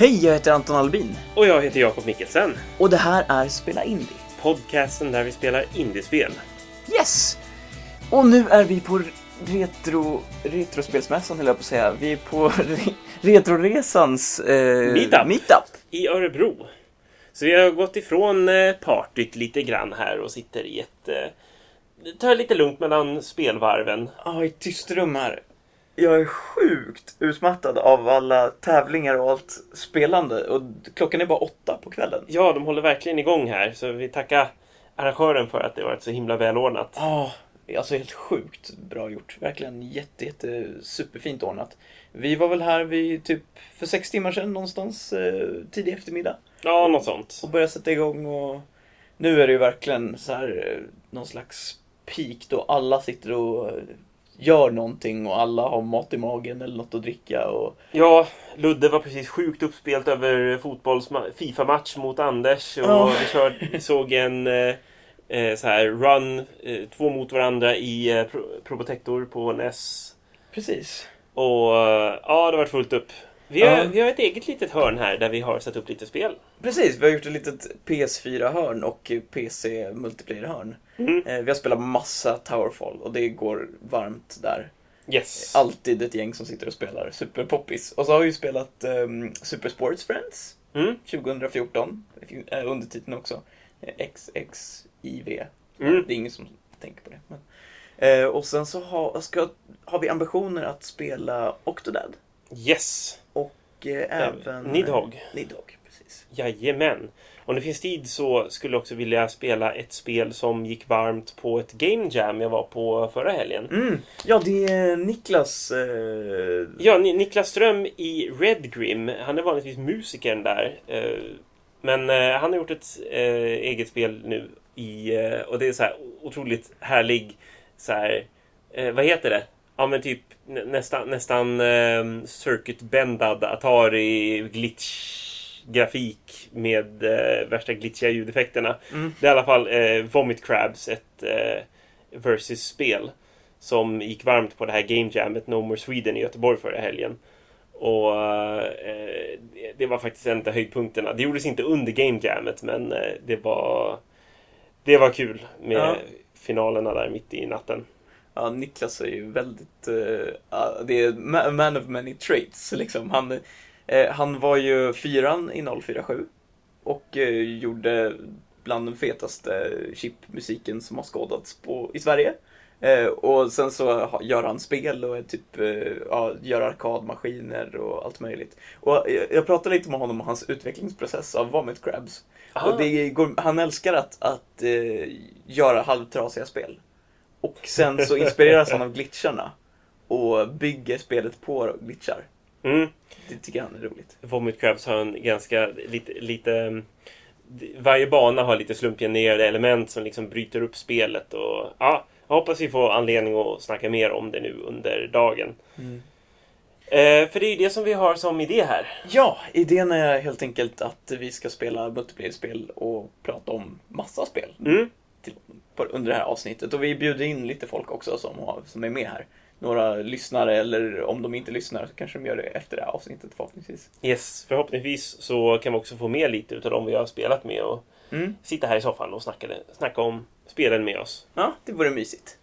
Hej, jag heter Anton Albin Och jag heter Jakob Mikkelsen. och det här är Spela Indie. Podcasten där vi spelar indiespel. Yes! Och nu är vi på retro... Retrospelsmässan höll jag på att säga. Vi är på re, Retroresans eh, Meetup. meetup. I Örebro. Så vi har gått ifrån eh, partyt lite grann här och sitter i ett... Eh, tar lite lugnt mellan spelvarven. Ja, i ett tyst rum här. Jag är sjukt utmattad av alla tävlingar och allt spelande. Och klockan är bara åtta på kvällen. Ja, de håller verkligen igång här. Så vi tackar arrangören för att det varit så himla välordnat. Ja, alltså helt sjukt bra gjort. Verkligen jätte, jätte superfint ordnat. Vi var väl här vid typ för sex timmar sedan någonstans eh, tidig eftermiddag. Ja, något sånt. och börja sätta igång och nu är det ju verkligen så här eh, någon slags peak då alla sitter och eh, gör någonting och alla har mat i magen eller något att dricka och Ja, Ludde var precis sjukt uppspelt över fotbolls Fifa-match mot Anders. Och Ja. vi, kör, vi såg en eh, eh, så här run, eh, två mot varandra i eh, Pro Probotector på NES. precis. Och eh, ja, det har varit fullt upp. Vi har, Ja. vi har ett eget litet hörn här där vi har satt upp lite spel. Precis, vi har gjort ett litet PS4-hörn och PC multiplayer-hörn. Mm. Eh, Vi har spelat massa Towerfall och det går varmt där. Yes. Alltid ett gäng som sitter och spelar superpoppis. Och så har vi spelat um, Super Sports Friends Mm. 2014, eh, undertiteln också. Eh, XXIV. Mm. Det är ingen som tänker på det. Men. Eh, och sen så har, ska, har vi ambitioner att spela Octodad. Yes. Och eh, även... Nidhogg. Nidhogg, precis. Jajamän. Om det finns tid så skulle jag också vilja spela ett spel som gick varmt på ett Game Jam jag var på förra helgen. Mm. Ja, det är Niklas... Eh, Ja, Ni- Niklas Ström i Redgrim. Han är vanligtvis musikern där. eh, Men eh, han har gjort ett eh, eget spel nu. I, eh, och det är så här otroligt härlig... Så här, eh, vad heter det? Ja, men typ nä- nästan, nästan eh, circuit-bändad Atari glitch-grafik med eh, värsta glitchiga ljudeffekterna. Mm. Det är i alla fall eh, Vomit Crabs, ett eh, versus-spel som gick varmt på det här Game Jammet No More Sweden i Göteborg förra helgen. Och eh, det- var faktiskt en av höjdpunkterna. Det gjordes inte under Game Jammet men eh, det var det var kul med Ja. finalerna där mitt i natten. Ja, Niklas är ju väldigt... ja, det är ma- man of many traits, liksom. Han, eh, han var ju fyran i 047 och eh, gjorde bland den fetaste chipmusiken som har skådats på, i Sverige. Eh, och sen så gör han spel och typ, eh, ja, gör arkadmaskiner och allt möjligt. Och jag, jag pratade lite med honom om hans utvecklingsprocess av Vomit Crabs. Aha. Och det går, han älskar att, att eh, göra halvtrasiga spel. Och sen så inspireras han av glitcharna och bygger spelet på glitchar. Mm. Det tycker han är roligt. Vomit Crabs har en ganska lite, lite mm, varje bana har lite slumpgenererade element som liksom bryter upp spelet och ja, jag hoppas vi får anledning att snacka mer om det nu under dagen. Eh, för det är ju det som vi har som idé här. Ja, idén är helt enkelt att vi ska spela multiplayer-spel och prata om massa spel Mm. till, på, under det här avsnittet. Och vi bjuder in lite folk också som, har, som är med här. Några lyssnare, eller om de inte lyssnar så kanske de gör det efter det här avsnittet förhoppningsvis. Yes, förhoppningsvis så kan vi också få med lite utav dem vi har spelat med och Mm. sitta här i soffan och snacka, snacka om spelen med oss. Ja, det vore mysigt.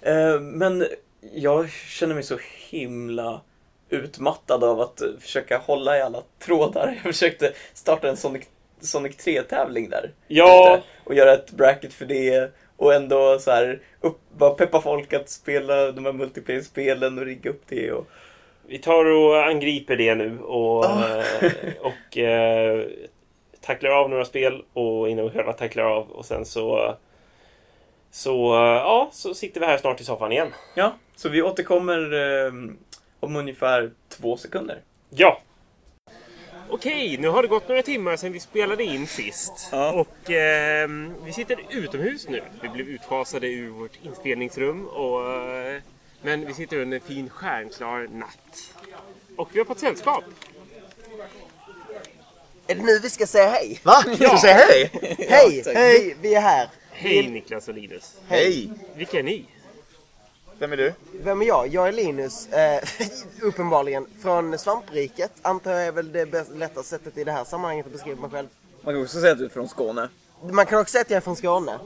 Eh, men jag känner mig så himla utmattad av att försöka hålla i alla trådar. Jag försökte starta en Sonic, Sonic 3-tävling där. Ja, Och göra ett bracket för det. Och ändå så här, upp, bara peppa folk att spela de här multiplayer-spelen och rigga upp det. Och... vi tar och angriper det nu och, eh, och eh, tacklar av några spel och innan vi själva tacklar av och sen så så, ja, så sitter vi här snart i soffan igen. Ja, så vi återkommer eh, om ungefär två sekunder. Ja! Okej, nu har det gått några timmar sedan vi spelade in sist. Ja. Och ehm, vi sitter utomhus nu. Vi blev utfasade ur vårt inspelningsrum. Och, eh, men vi sitter under en fin stjärnklar natt. Och vi har fått sällskap. Är det nu vi ska säga hej? Va? Ska du säga hej? Hej! hej! Vi, vi är här. Hej Niklas och Linus. Hej! Vilka är ni? Vem är du? Vem är jag? Jag är Linus, eh, uppenbarligen, från svampriket. Antar jag är väl det lättaste sättet i det här sammanhanget att beskriva mig själv. Man kan också säga att du är från Skåne. Man kan också säga att jag är från Skåne.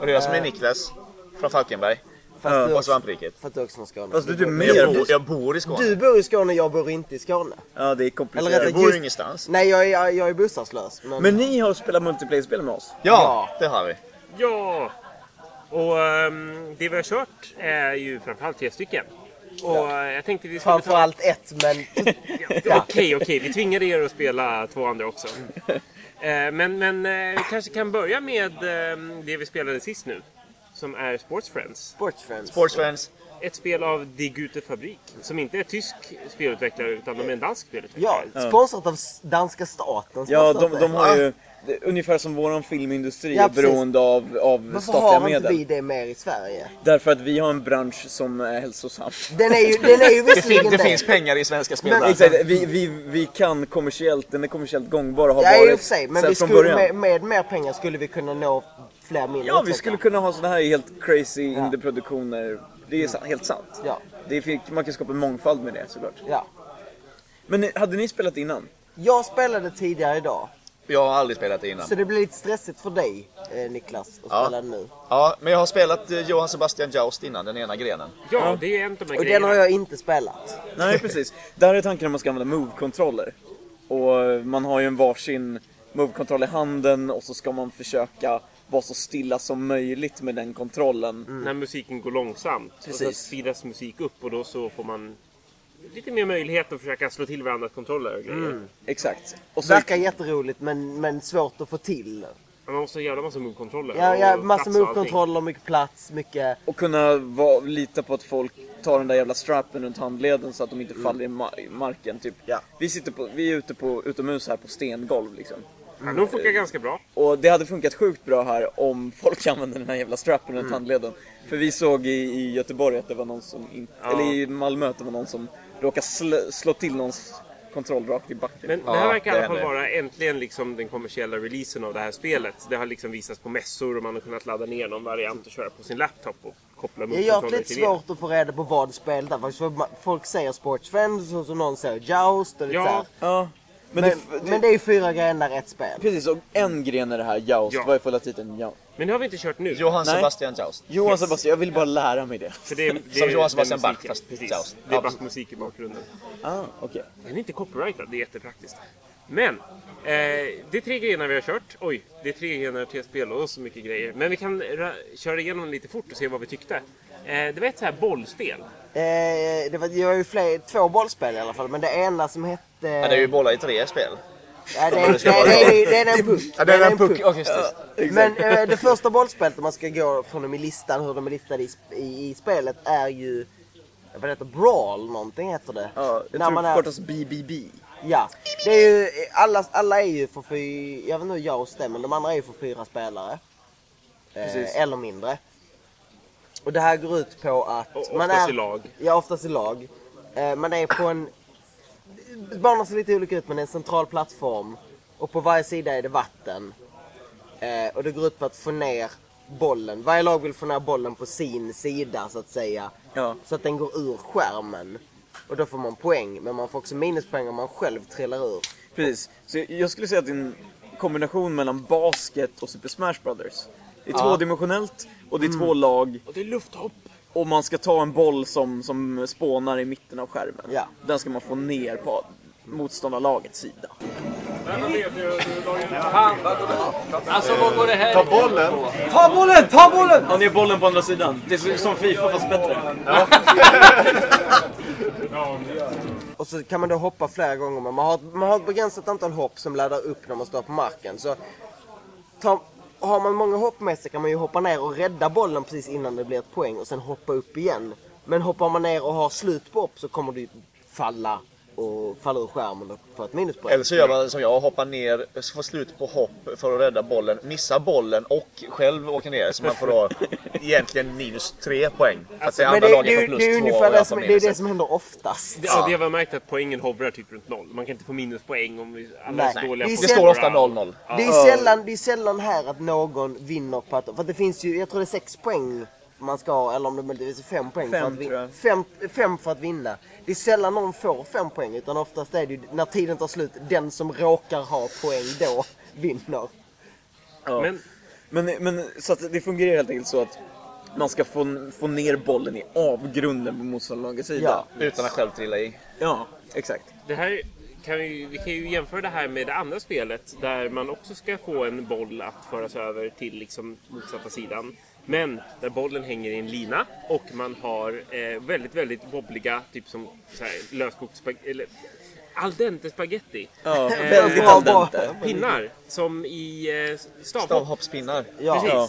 Och det är jag som är Niklas. Från Falkenberg. Fast Ja, du Och också, svampriket. för att du också från Skåne. Fast du är typ Jag bor, jag bor i Skåne. Du bor i Skåne, jag bor inte i Skåne. Ja, det är Eller komplicerat. rättare- jag bor just- ingenstans. Nej, jag är, jag är bostadslös. Men, Men ni har spelat multiplayer-spel med oss. Ja, det har vi. Ja! Och ehm, det vi har kört är ju framförallt tre stycken. Och eh, jag tänkte vi skulle ta... framförallt ett, men... Okej, okej. Vi tvingade er att spela två andra också. Eh, Men, men eh, vi kanske kan börja med eh, det vi spelade sist nu. Som är Sports Friends. Sportsfriends. Sportsfriends. Ett spel av Die Gute Fabrik. Som inte är tysk spelutvecklare utan de är en dansk spelutvecklare. Ja, sponsrat av danska staten. Ja, de, de har ju... det- Ungefär som våran filmindustri Ja, är beroende av, av Varför statliga har inte medel. vi det mer i Sverige? Därför att vi har en bransch som är hälsosam. Den är ju, den är ju Det, fin, det finns pengar i svenska spelbranschen. Exakt, vi, vi, vi kan kommersiellt, den är kommersiellt gångbar och har Ja, varit sig. Men vi från skulle, början. med, med mer pengar skulle vi kunna nå fler mindre Ja, vi skulle kunna ha såna här helt crazy indieproduktioner. Det är sa- helt sant. Ja, Det fick, man kan skapa en mångfald med det såklart. ja. Men hade ni spelat innan? Jag spelade tidigare idag. Jag har aldrig spelat det innan. Så det blir lite stressigt för dig, eh, Niklas, att Ja. spela nu. Ja, men jag har spelat eh, Johann Sebastian Joust innan, den ena grenen. Ja, det är de här Och den grejerna. har jag inte spelat. Nej, precis. Där är tanken att man ska använda move-kontroller. Och man har ju en varsin move-kontroll i handen och så ska man försöka vara så stilla som möjligt med den kontrollen. När musiken går långsamt. Och så Precis. speedas musik upp och då så får man lite mer möjlighet att försöka slå till varandras kontroller och grejer. Exakt. Och så, Verkar jätteroligt men, men svårt att få till. Man måste ha en jävla massa move-kontroller. Ja, ja, och massa move-kontroller, mycket plats, mycket... och kunna vara, lita på att folk tar den där jävla strappen runt handleden så att de inte faller i, ma- i marken. Typ. Ja. Vi, sitter på, vi är ute på, utomhus här på stengolv liksom. Ja, de funkar ganska bra. Och det hade funkat sjukt bra här om folk använde den här jävla strappen runt handleden. För vi såg i, i Göteborg att det var någon som, in, Ja. eller i Malmö att det var någon som råkade slå, slå till någons kontroll rakt i backen. Men Ja, det här verkar i alla fall vara äntligen liksom den kommersiella releasen av det här spelet. Det har liksom visats på mässor och man har kunnat ladda ner någon variant och köra på sin laptop och koppla Jag har lite svårt att få reda på vad spelet är. Folk säger Sportsfriends och så någon säger Joust och lite Ja. så här. ja, men, Men, det, det, men det är ju fyra grenar ett spel. Precis, och en gren är det här Joust. Ja. Vad är fulla titeln? Ja. Men det har vi inte kört nu. Johann Nej. Sebastian Joust. Johan Yes. Sebastian, jag vill bara lära mig det. För det, det, Som är Johan den Sebastian Bach, fast Precis. Joust. Det är. Bach-musik i bakgrunden. Ah, okej. Den är inte copyrightad, det är jättepraktiskt. Men, eh, det är tre grenar vi har kört. Oj, det är tre grenar, tre spel och så mycket grejer. Men vi kan ra- köra igenom lite fort och se vad vi tyckte. Eh, det var ett så här bollspel. Eh, det var, jag har ju fler, två bollspel i alla fall, men det ena som hette... Ja, det är ju bollar i tre spel. Ja, det, är, det, är, det, är, det är en puck. Ja, det är en puck. Ja, just det. Men eh, det första bollspelet, om man ska gå från dem i listan, hur de är listade i, i, i spelet, är ju... Vad heter Brawl någonting heter det. Ja, jag När tror man det är- BBB. Ja, det är ju, alla, alla är ju för fyra, jag vet inte hur jag det men de andra är ju för fyra spelare. Eh, eller mindre. Och det här går ut på att Och man är... i lag. Ja, oftast i lag. Eh, man är på en... Banorna ser lite olika ut men det är en central plattform. Och på varje sida är det vatten. Eh, och det går ut på att få ner bollen. Varje lag vill få ner bollen på sin sida så att säga. Ja. Så att den går ur skärmen. Och då får man poäng. Men man får också minuspoäng om man själv trillar ur. Precis. Så jag- skulle säga att det är en kombination mellan basket och Super Smash Brothers. Det är Ja. tvådimensionellt och det är två lag Och det är lufthopp. och man ska ta en boll som, som spånar i mitten av skärmen. Ja. Den ska man få ner på motståndarlagets sida. Ta bollen! Ta bollen! Ta bollen! Han ger bollen på andra sidan. Det är som Fifa fast bättre. Och så kan man då hoppa flera gånger. Men man har, man har ett begränsat antal hopp som laddar upp när man står på marken. Så ta, har man många hopp med sig kan man ju hoppa ner och rädda bollen precis innan det blir ett poäng och sen hoppa upp igen. Men hoppar man ner och har slut på hopp så kommer du falla och falla ur skärmen och få ett minuspoäng. Eller så gör man som jag, hoppar ner, får slut på hopp för att rädda bollen, missar bollen och själv åker ner. Så man får då egentligen minus tre poäng. För att det andra det, laget det, får det, plus det är två ungefär och det jag som, får det, är det som händer oftast. Det, ja. det har vi märkt att poängen hovrar typ runt noll. Man kan inte få minuspoäng om vi alla är så dåliga Det Det står ofta 0-0. Det är, sällan, det är sällan här att någon vinner på att... För att det finns ju, jag tror det är sex poäng man ska ha, eller om det möjligtvis är fem poäng för Fem, att vinna. jag. Fem, fem för att vinna. Det är sällan någon får fem poäng utan oftast är det ju när tiden tar slut, den som råkar ha poäng då vinner. Ja. Men Men, men så att det fungerar helt enkelt så att man ska få, få ner bollen i avgrunden på motståndarlagets sida. Utan att själv trilla i. Ja, exakt. det här kan vi, vi kan ju jämföra det här med det andra spelet där man också ska få en boll att föras över till liksom motsatta sidan. Men där bollen hänger i en lina och man har eh, väldigt, väldigt wobbliga, typ som löskokt spag- eller al dente spaghetti. Ja, Eh, väldigt al dente. Pinnar som i eh, stavhopp. Stavhoppspinnar. Ja. Precis. Ja.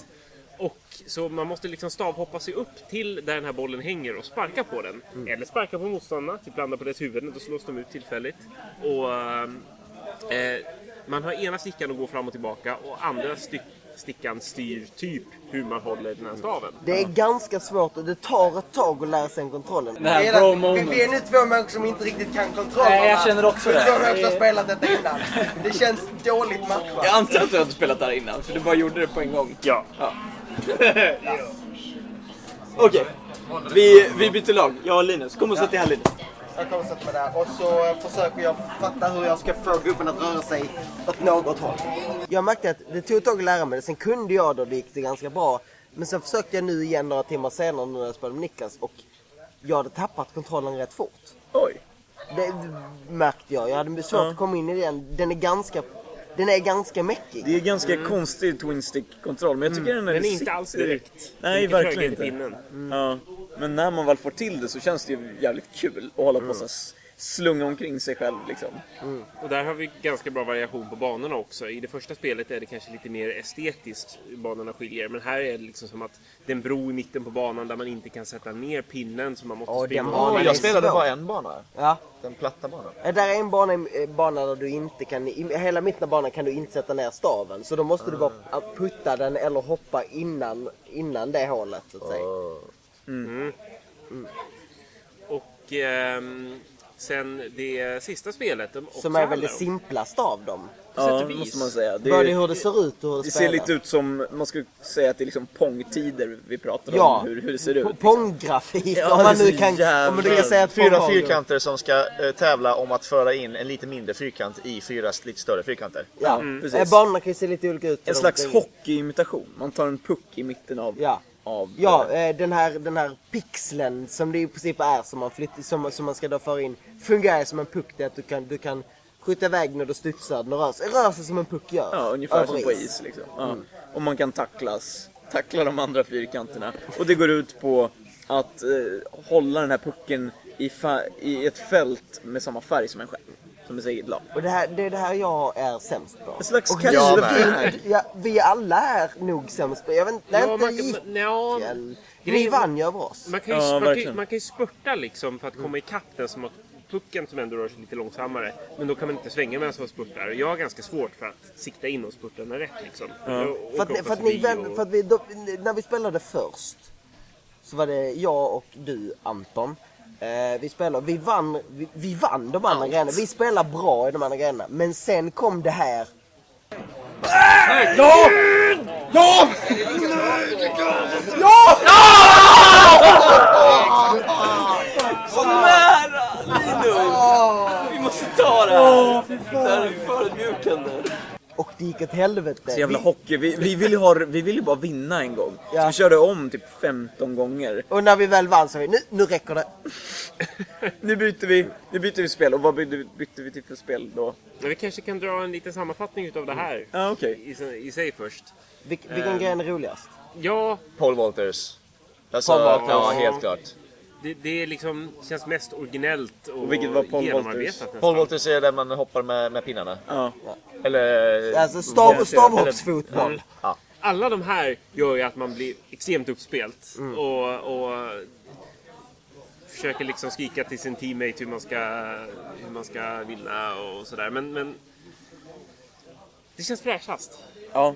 Och så man måste liksom stavhoppa sig upp till där den här bollen hänger och sparka på den. Eller sparka på motståndarna, typ landa på deras huvuden, då slås de ut tillfälligt. Och eh, man har ena stickan att gå fram och tillbaka och andra styck, stickan styr typ hur man håller den här staven. Det är ganska svårt och det tar ett tag att lära sig den kontrollen. Det här bro moment. Vi är nu två människor som inte riktigt kan kontrollerna. Nej, jag känner också det. Två människor som har spelat detta innan. Det känns dåligt matchat. Jag antar att du hade spelat där innan, för du bara gjorde det på en gång. Ja. Okej, vi, vi byter lag. Jag och Linus. Kom och sätt dig här Linus. Jag kommer sätta mig där och så försöker jag fatta hur jag ska få gubben att röra sig åt något håll. Jag märkte att det tog ett tag att lära mig det. Sen kunde jag då, det gick det ganska bra. Men sen försökte jag nu igen några timmar senare när jag spelade med Niklas och jag hade tappat kontrollen rätt fort. Oj. Det märkte jag. Jag hade svårt att komma in i den. Den är ganska, den är ganska mäckig. Det är ganska konstig twin stick kontroll, men jag tycker den, är Den är inte alls direkt. Nej, verkligen inte. pinnen. Ja. Men när man väl får till det så känns det ju jävligt kul att hålla på och så slunga omkring sig själv liksom. Och där har vi ganska bra variation på banorna också. I det första spelet är det kanske lite mer estetiskt banorna skiljer. Men här är det liksom som att det är en bro i mitten på banan där man inte kan sätta ner pinnen så man måste Ja, springa. är Jag spelade bara en bana. Ja. Den platta banan. Eh, Där är en bana, eh, bana där du inte kan, i hela mitten av banan kan du inte sätta ner staven. Så då måste du bara att putta den eller hoppa innan, innan det hålet så att säga. Och ehm, sen det sista spelet. de också Som är väl handlar det om- simplaste av dem. sätt Ja, och vis. måste man säga. Det, Både hur det ser ut och hur det, det ser lite ut som, man skulle säga att det är liksom pongtider vi pratar Ja. om, hur, hur det ser ut. P- Ponggrafik, Ja, om man det är nu så kan, om man nu kan säga att Fyra pong har- fyrkanter som ska eh, tävla om att föra in en lite mindre fyrkant i fyra lite större fyrkanter. Ja, precis. Eh, banorna kan ju se lite olika ut. En slags hockeyimitation. Man tar en puck i mitten av... Ja. Av Ja, eh, den här, den här pixeln som det i princip är som man, flytt, som, som man ska då föra in fungerar som en puck. Det att du kan, du kan skjuta iväg när du studsar, den rör sig, rör sig som en puck gör. Ja, ungefär över som på is. Liksom. Ja. Och man kan tacklas, tackla de andra fyrkanterna. Och det går ut på att eh, hålla den här pucken i, i ett fält med samma färg som en själv. Som ett eget lag. Och det, här, det är det här jag är sämst på. En slags Och jag med. Ja, vi alla är nog sämst på Jag vet inte, det är Ja, inte man gick. ja, Ni vann ju över oss. Man kan ju, Ja, man kan, ju- verkligen. man kan ju spurta liksom för att komma ikapp den som har pucken som ändå rör sig lite långsammare. Men då kan man inte svänga medan man spurtar. Jag har ganska svårt för att sikta in och spurta den rätt liksom. För att, ni- för att, och- för att vi, då, när vi spelade först så var det jag och du Anton. Eh, vi spelade, vi vann, vi, vi vann de andra grejerna. Vi spelade bra i de andra grejerna. Men sen kom det här. Så nära! Linus! Vi måste ta det här! Det här är förödmjukande. Och det gick åt helvete. Så jävla Vi- hockey. Vi, vi ville ju ha, vi ville ju bara vinna en gång. Så Ja. vi körde om typ 15 gånger. Och när vi väl vann så vi, nu, nu räcker det. Nu byter vi, nu byter vi spel. Och vad bytte, vi- bytte vi till för spel då? Men vi kanske kan dra en liten sammanfattning utav det här. Ja, okej. I, I sig först. Vil, vilken grej är roligast? Ja, Paul Walters. Alltså, Paul Walters. ja, helt klart. Det, liksom, känns mest originellt och, Och vilket var Paul genomarbetat. Paul Walters är där man hoppar med, med pinnarna. Ja. Eller... Alltså stav, stavhoppsfotboll. Ja. Alla de här gör ju att man blir extremt uppspelt. Mm. Och, och försöker liksom skrika till sin teammate hur man ska, hur man ska vinna och sådär. Men, men det känns fräschast. ja.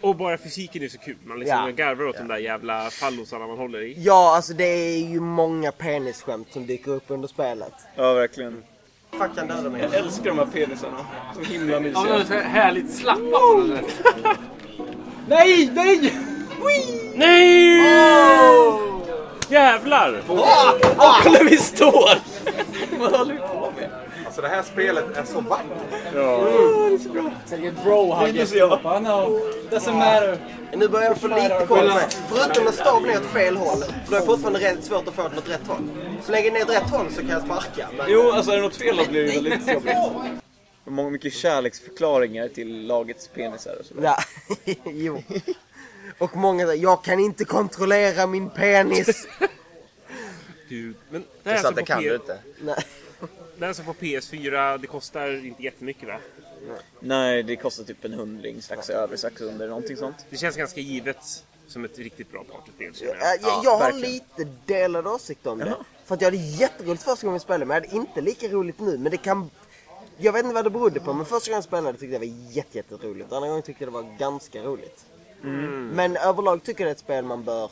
Och bara fysiken är så kul. Man liksom Ja. garvar åt de där jävla fallosarna man håller i. Ja, alltså det är ju många penisskämt som dyker upp under spelet. Ja, verkligen. Fuck döda mig. Jag älskar de här penisarna. Så himla Ja, mysiga. men det är så härligt slappa där. Nej, nej! Nej! jävlar! Och när vi står! Vad håller vi på? Alltså det här spelet är så vackert. Bro hugget. I know. Doesn't matter. Nu börjar jag få lite koll på det. Förutom när staven är åt fel håll. För då är det fortfarande rätt svårt att få den åt rätt håll. Så länge den är åt rätt håll så kan jag sparka. Men... Jo, alltså är det något fel då blir det väldigt jobbigt. Många mycket kärleksförklaringar till lagets penisar och så. Ja, jo. Och många säger jag kan inte kontrollera min penis. Gud. Men det är alltså på kan du inte. Nej. Är alltså på PS4. Det kostar inte jättemycket va? Nej, det kostar typ en hundring strax över, strax under, någonting sånt. Det känns ganska givet som ett riktigt bra partyspel känner Ja, jag. jag, jag har verkligen. lite delad åsikt om det. Jaha. För att jag hade jätteroligt första gången jag spelade, men jag hade inte lika roligt nu. Men det kan... Jag vet inte vad det berodde på, men första gången jag spelade tyckte jag det var jätte, jätteroligt. Andra gången tyckte jag det var ganska roligt. Mm. Men överlag tycker jag det är ett spel man bör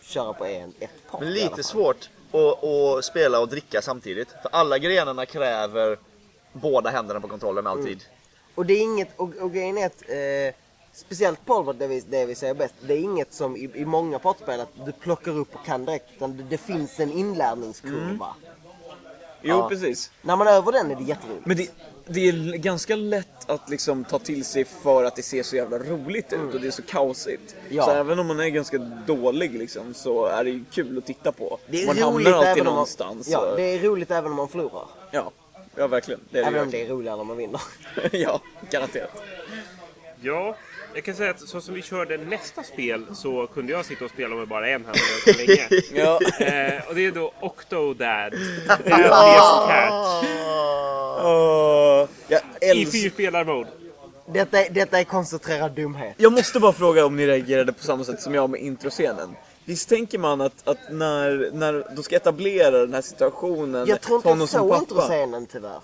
köra på en, ett par. Men lite svårt att, att spela och dricka samtidigt. För alla grenarna kräver båda händerna på kontrollen alltid. Och det är inget, och, och grejen är att eh, Speciellt Polvard, det vi, det vi säger bäst, det är inget som i, i många partspel att du plockar upp och kan direkt. Utan det, det finns en inlärningskurva. Jo, Ja. precis. När man är över den är det jätteroligt. Men det, det är ganska lätt att liksom ta till sig för att det ser så jävla roligt ut och det är så kaosigt. Ja. Så även om man är ganska dålig liksom, så är det ju kul att titta på. Det är man hamnar alltid även om man, någonstans. ja, och- det är roligt även om man förlorar. ja. ja, verkligen. Det är det Även om verkligen. det är roligare när man vinner. ja, garanterat. Ja, jag kan säga att så som vi körde nästa spel så kunde jag sitta och spela med bara en hand länge. Ja. Eh, och det är då Octodad. Daddy's Cat. Jag, I fyrspelarmode. Detta, är- detta är koncentrerad dumhet. jag måste bara fråga om ni reagerade på samma sätt som jag med introscenen. Visst tänker man att, att när, när de ska etablera den här situationen, Jag tror inte jag som såg pappa. introscenen tyvär.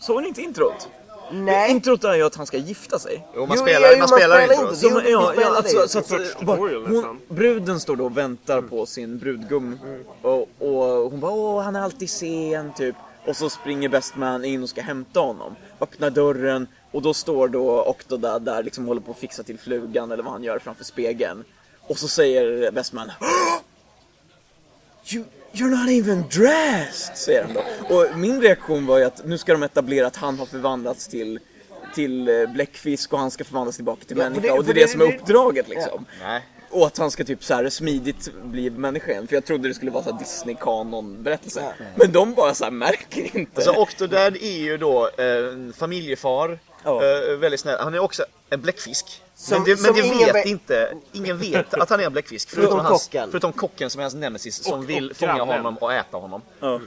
Såg ni inte introt? Nej. Introt är ju att han ska gifta sig. Jo, man Jo, spelar, jo, man man spelar spelar inte. inte. Så, Jo, ja, spelar ja, alltså, så att, bara, hon, bruden står då och väntar på sin brudgum. Och, och hon bara åh han är alltid sen typ. Och så springer Bestman in och ska hämta honom. Öppnar dörren och då står då Octodad där liksom håller på att fixa till flugan eller vad han gör framför spegeln. Och så säger Bestman you, You're not even dressed! Säger han då. Och min reaktion var ju att nu ska de etablera att han har förvandlats till till eh, bläckfisk och han ska förvandlas tillbaka till Ja, människa det- och det är det, det- som är uppdraget liksom. nej. Och att han ska typ så här smidigt bli människa igen. För jag trodde det skulle vara så här Disney-kanon berättelse. Men de bara så här märker inte. Alltså Octodad är ju då eh, familjefar. Ja. Eh, väldigt snäll. Han är också en bläckfisk. Som- men det, som men det ingen vet ve- inte, ingen vet att han är en bläckfisk. Förutom hans, kocken. Förutom kocken som är hans nemesis som Och- vill och fånga grannen. honom och äta honom. ja.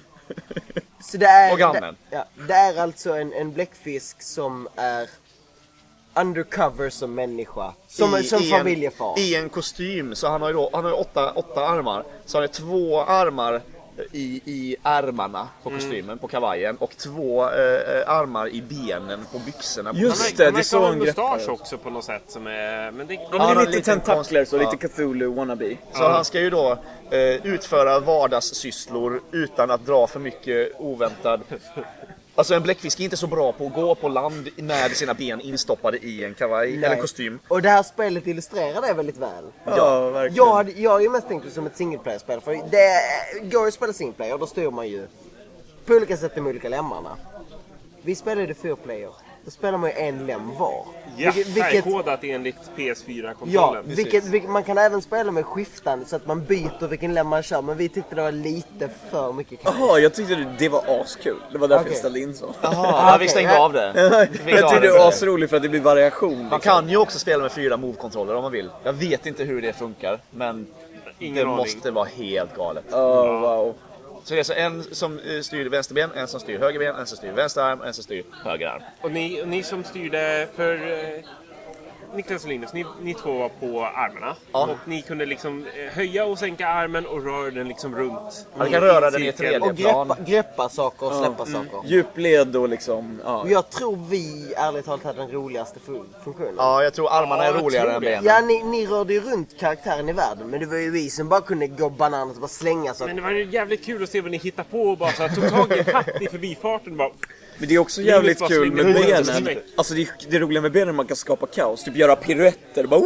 Så det är, Och grannen. det, ja, det är alltså en, en bläckfisk som är undercover som människa. Som, I- som i en- familjefar. I en kostym. Så han har ju då, han har ju åtta, åtta armar. Så han har två armar i, i ärmarna på Mm. kostymen, på kavajen. Och två eh, armar i benen på byxorna. På Just Han det, det är så han han verkar ha en mustasch också på något sätt som är... Men det... De Ja, är lite tentakler så, konst- lite Cthulhu wannabe. Så han ska ju då eh, utföra vardagssysslor utan att dra för mycket oväntad. Alltså en bläckfisk är inte så bra på att gå på land med sina ben instoppade i en kavaj eller kostym. Och det här spelet illustrerar det väldigt väl. Ja, verkligen. Jag, hade, jag har ju mest tänkt det som ett single player-spel. För det går ju att spela single player och då styr man ju på olika sätt med olika lemmarna. Vi spelade fyra player. Då spelar man ju en lem var. Ja, Vilket- vilket- färgkodat enligt Ja, PS4-kontrollen. vilket, vilket, man kan även spela med skiftande så att man byter vilken lem man kör. Men vi tyckte det var lite för mycket kul. Jaha, jag tyckte det- det var askul. Det var därför Okej. jag ställde in så. Ja, vi okej. stängde av det. Vi jag tyckte det var asroligt för att det blir variation. Man kan ju också spela med fyra move-kontroller om man vill. Jag vet inte hur det funkar, men Ingen det aning. måste vara helt galet. Oh, wow. Så det är så en som eh, styr vänster ben, en som styr höger ben, en som styr vänster arm, en som styr höger arm. Och ni, och ni som styrde för... Eh, Niklas och Linus, ni, ni två var på armarna. Ja. Och ni kunde liksom eh, höja och sänka armen och röra den liksom runt. Man kan röra den i ett tredje Och greppa, greppa saker och släppa Mm. saker. Djupled och liksom, ja. Och jag tror vi ärligt talat hade den roligaste fu- funktionen. Ja, jag tror armarna Ja, är roligare än benen. Ja, ni, ni rörde ju runt karaktären i världen, men det var ju vi som bara kunde gå bananas och bara slänga så att... Men det var ju jävligt kul att se vad ni hittade på och bara så här, tog tag i en hatt i förbifarten och bara... Men det är också jävligt kul slänger med benen. Alltså det, det roliga med benen är att man kan skapa kaos. Typ göra piruetter. Bara!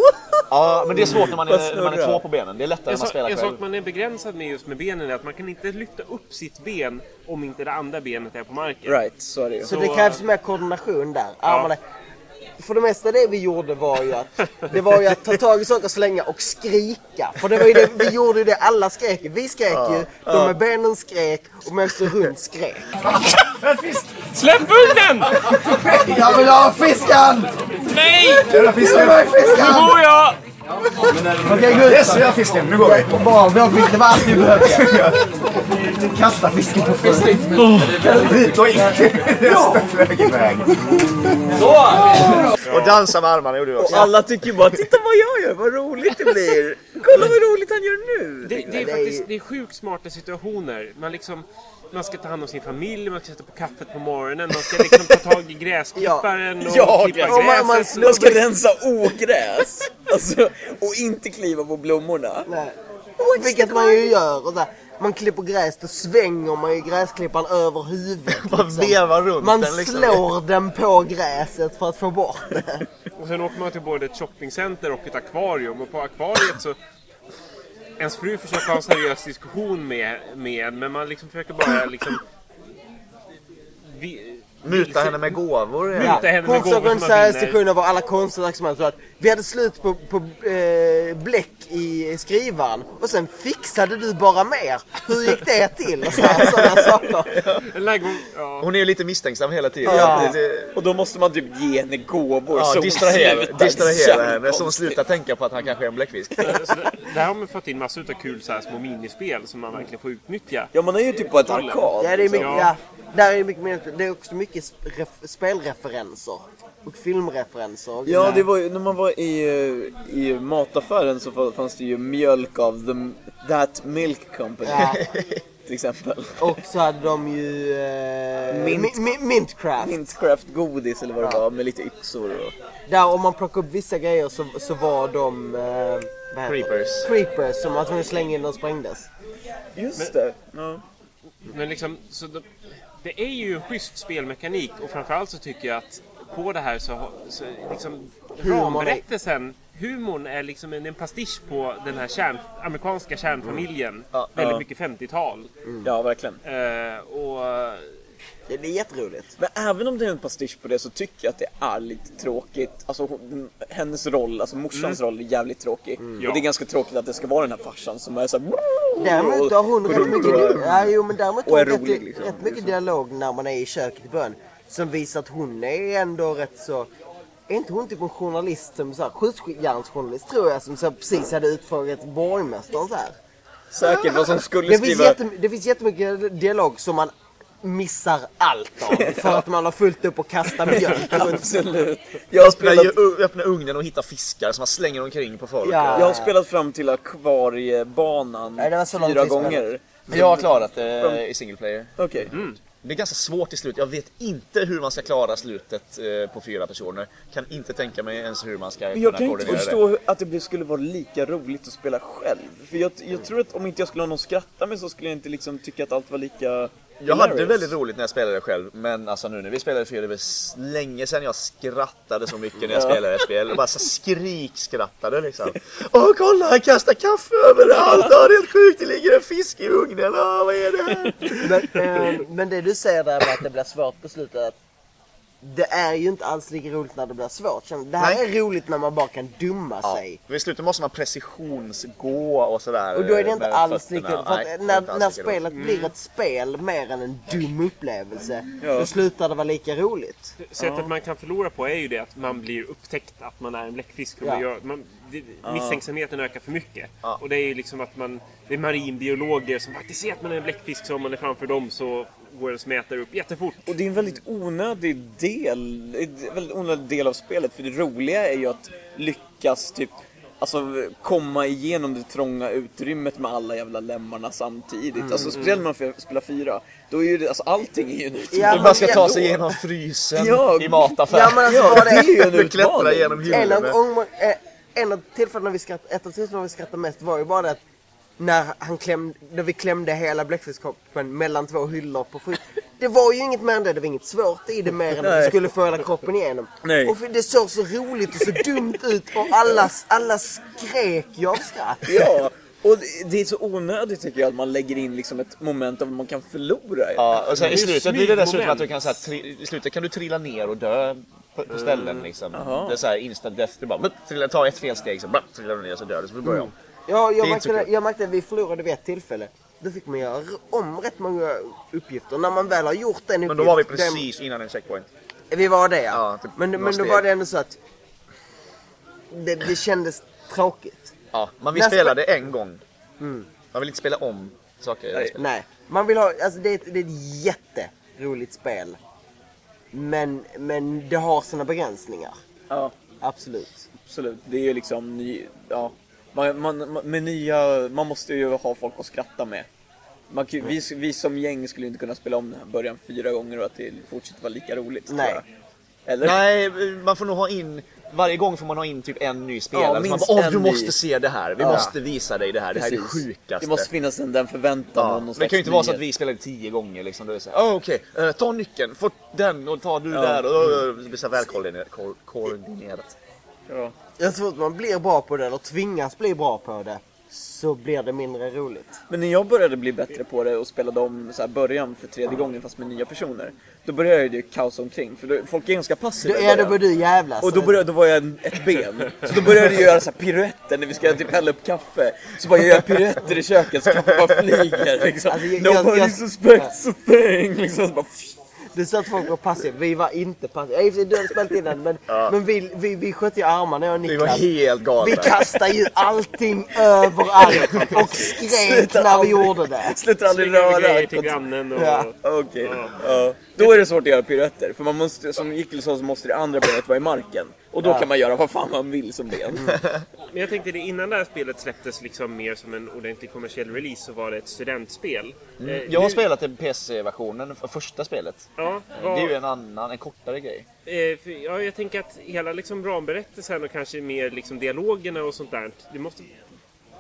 Ja, men det är svårt när man är, när man är två på benen. Det är lättare En, när man spelar en själv. sak man är begränsad med just med benen är att man kan inte lyfta upp sitt ben om inte det andra benet är på marken. Right, så är det ju. Så det krävs mer koordination där. Armarna. För det mesta det vi gjorde var ju att det var ju att ta tag i saker, slänga och skrika. För det var ju det, vi gjorde ju det, alla skrek. Vi skrek ju, de med benen skrek och stod runt skrek. Släpp ugnen! Jag vill ha fiskan! Nej! Jag vill ha fiskan! Nu går jag! Okej, good. Yes, vi har fisken. Nu går vi. Bra, vi har fisk. Det var allt vi behövde. Kasta fisken på fisken. Hit och. Resten flög iväg. Och dansa med armarna gjorde vi också. Och alla tycker bara, titta vad jag gör, vad roligt det blir. Kolla vad roligt han gör nu. Det, det är faktiskt det är sjukt smarta situationer. Man liksom man ska ta hand om sin familj, man ska sätta på kaffet på morgonen, man ska liksom ta tag i gräsklipparen och Ja, klippa gräs. man- man gräset. Man ska rensa ogräs. Alltså, och inte kliva på blommorna. Nej. Vilket man ju gör. Och så här, man klipper gräs, då svänger man ju gräsklipparen över huvudet. Man vevar runt Man den liksom. slår den på gräset för att få bort det. Och sen åker man till både ett shoppingcenter och ett akvarium och på akvariet så Ens fru försöker ha en seriös diskussion med, med en, men man liksom försöker bara liksom vi, Muta henne med gåvor. Muta Ja. henne med Hon gåvor som man vinner. av alla konstiga verksamheter. Så att vi hade slut på, på eh, bläck i skrivaren och sen fixade du bara mer. Hur gick det till? Och sådana saker. Hon är ju lite misstänksam hela tiden. Ja. Och då måste man typ ge henne gåvor ja, som distrahera, distrahera henne så hon slutar tänka på att han kanske är en bläckfisk. Där har man fått in massor av kul så här små minispel som man verkligen får utnyttja. Ja, man är ju typ på ett arkad. Ja, det är mycket, Ja. Ja. Där är det mycket mer, det är också mycket sp- ref- spelreferenser. Och filmreferenser. och Ja, det var ju, när man var i, eh, i mataffären så fa- fanns det ju mjölk av the, That Milk Company. Ja. Till exempel. Och så hade de ju eh, Mint. mi- mi- Mintcraft. Mintcraft godis eller vad det var med lite yxor och... Där om man plockade upp vissa grejer så, så var de... Eh, vad heter det? Creepers. Creepers som man tvungen att slänga in och sprängdes. Just det. Ja. Men liksom, så det, det är ju en schysst spelmekanik och framförallt så tycker jag att på det här så, så liksom ramberättelsen, humorn är liksom en, en pastisch på den här kärn, amerikanska kärnfamiljen. Väldigt Ja. mycket 50-tal. ja, verkligen. Eh, och Det, är jätteroligt. Men även om det är en pastisch på det så tycker jag att det är lite tråkigt. Alltså hon, hennes roll, alltså morsans roll är jävligt tråkig. Ja. Och det är ganska tråkigt att det ska vara den här farsan som är såhär... Däremot har hon rätt mycket, ja, jo, men däremot har är hon rätt, rolig, liksom. rätt mycket dialog när man är i köket i början. Som visar att hon är ändå rätt så... Är inte hon typ en journalist som så här, skjutjärnsjournalist tror jag som så precis hade utfrågat borgmästaren så här. Säkert vad som skulle Det finns, skriva... jättem, det finns jättemycket dialog som man missar allt av. För att man har fullt upp och kastar mjölk runt. Absolut. Jag har, spelat, ju- öppna ugnen och hitta fiskar som man slänger omkring på folk. Ja. jag har spelat fram till akvariebanan Nej, det var så fyra gånger. Jag har klarat det i single player. Okej. Det är ganska svårt i slut. Jag vet inte hur man ska klara slutet eh, på fyra personer. Kan inte tänka mig ens hur man ska Men kunna jag kan inte koordinera det. förstå hur- att det skulle vara lika roligt att spela själv. För jag, jag tror att om inte jag skulle ha någon att skratta med så skulle jag inte liksom tycka att allt var lika Jag hade väldigt roligt när jag spelade själv, men alltså nu när vi spelade fyra, det var länge sedan jag skrattade så mycket när jag spelade spel. Bara så skrikskrattade liksom. Åh kolla, han kastar kaffe överallt! Åh, det är helt sjukt, det ligger en fisk i ugnen! Åh, vad är det här? Men, eh, men det du säger där med att det blir svårt på slutet. Att det är ju inte alls lika roligt när det blir svårt. Det här Nej. är roligt när man bara kan dumma Ja, sig. I slutet måste man precisionsgå och sådär. Och då är det inte alls lika... Är när, när roligt. spelet blir ett spel mer än en dum upplevelse. Ja. Då slutar det vara lika roligt. sättet man kan förlora på är ju det att man blir upptäckt att man är en bläckfisk. Ja. man gör, man, det, misstänksamheten ökar för mycket. Ja. Och det är ju liksom att man, det är marinbiologer som faktiskt ser att man är en bläckfisk så om man är framför dem så går en smätare upp jättefort. Och det är en väldigt onödig del, en väldigt onödig del av spelet. För det roliga är ju att lyckas typ Alltså komma igenom det trånga utrymmet med alla jävla lemmarna samtidigt. Alltså speciellt när man spelar fyra. Då är ju det, alltså allting är ju en utmaning. Ja, bara ska ta sig igenom frysen Ja, i mataffären. Ja men alltså Ja, det är ju en Du klättrar utmaning. igenom En hyllan. En av tillfällena vi skratt, ett av tillfällena vi skrattade mest var ju bara det att när, han klämde, när vi klämde hela bläckfiskkoppen mellan två hyllor på fru- det var ju inget mer än det. Det var inget svårt i det mer än att du skulle få hela kroppen igenom. Nej. Och det såg så roligt och så dumt ut och alla, alla skrek ju av skratt. Ja, och det- är så onödigt tycker jag att man lägger in liksom ett moment av man kan förlora. Ja, och sen i slutet blir det dessutom att du kan så här, tri, i slutet kan du trilla ner och dö på, ställen liksom. Jaha. Det är så här instant death. Du bara, "Mupp", trilla, ta ett fel steg så bara, trillar du ner så dör du. Så får du börja om. Ja, Det är jag, märkte, det, jag märkte att vi förlorade vid ett tillfälle. Då fick man göra om rätt många uppgifter. När man väl har gjort en uppgift. Men då var vi den- precis innan en checkpoint. Vi var det ja. Ja, typ men men då var det ändå så att det, det kändes tråkigt. Ja, man vill Nästa- spela det en gång. Mm. Man vill inte spela om saker. Nej. Nej, man vill ha, alltså det är ett, det är ett jätteroligt spel. Men, men det har sina begränsningar. Ja, Absolut. absolut. Det är ju liksom ny, ja. Man, man, man- med nya, man måste ju ha folk att skratta med. Man, kan ju- vi, vi som gäng skulle inte kunna spela om den här början fyra gånger och att det fortsätter vara lika roligt. Nej. Eller? Nej, man får nog ha in Varje gång får man ha in typ en ny spelare. Ja, så man minst bara, en du ny." måste se det här. Vi Ja. måste visa dig det här. Det här är det Precis. sjukaste. Det måste finnas en, den förväntan Ja, någon det kan ju inte vara så att vi spelade tio gånger liksom. Då är det så här, "Ah, okej, eh, ta nyckeln, få den och ta du Ja. där. Och, och, det blir så här välkoordinerat. ko- koordinerat. Ja. Jag tror att man blir bra på det, eller tvingas bli bra på det, så blir det mindre roligt. Men när jag började bli bättre på det och spelade om så början för tredje gången fast med nya personer. Då började det ju kaos omkring för då, folk är ganska passiva Då det början. vad du jävlas. Och då, började, då var jag en, ett ben. Så då började jag göra så piruetter när vi ska typ hälla upp kaffe. Så bara jag gör piruetter i köket så kaffet bara flyger liksom. Alltså, jag- jag- Nobody jag- suspects a thing. Liksom, så bara, Det sa att folk var passiva. Vi var inte passiva. Och sig, Du hade spelat innan men, men vi, vi, vi sköt ju armarna jag och Vi Niklas. var helt galna. Vi kastade ju allting överallt och skrek Sluta när vi aldrig. gjorde det. slutar aldrig röra. grejer till grannen och... Ja. Okej. Ja. Då är det svårt att göra piruetter. För man måste, som Jickel sa så måste det andra benet vara i marken. Och då Ja. kan man göra vad fan man vill som ben. Men jag tänkte det innan det här spelet släpptes liksom mer som en ordentlig kommersiell release så var det ett studentspel. Eh, Jag har nu- spelat den PC-versionen, för första spelet. Ja, Det är ju en annan, en kortare grej. eh, för, ja, jag tänker att hela liksom ramberättelsen och kanske mer liksom dialogerna och sånt där. Det måste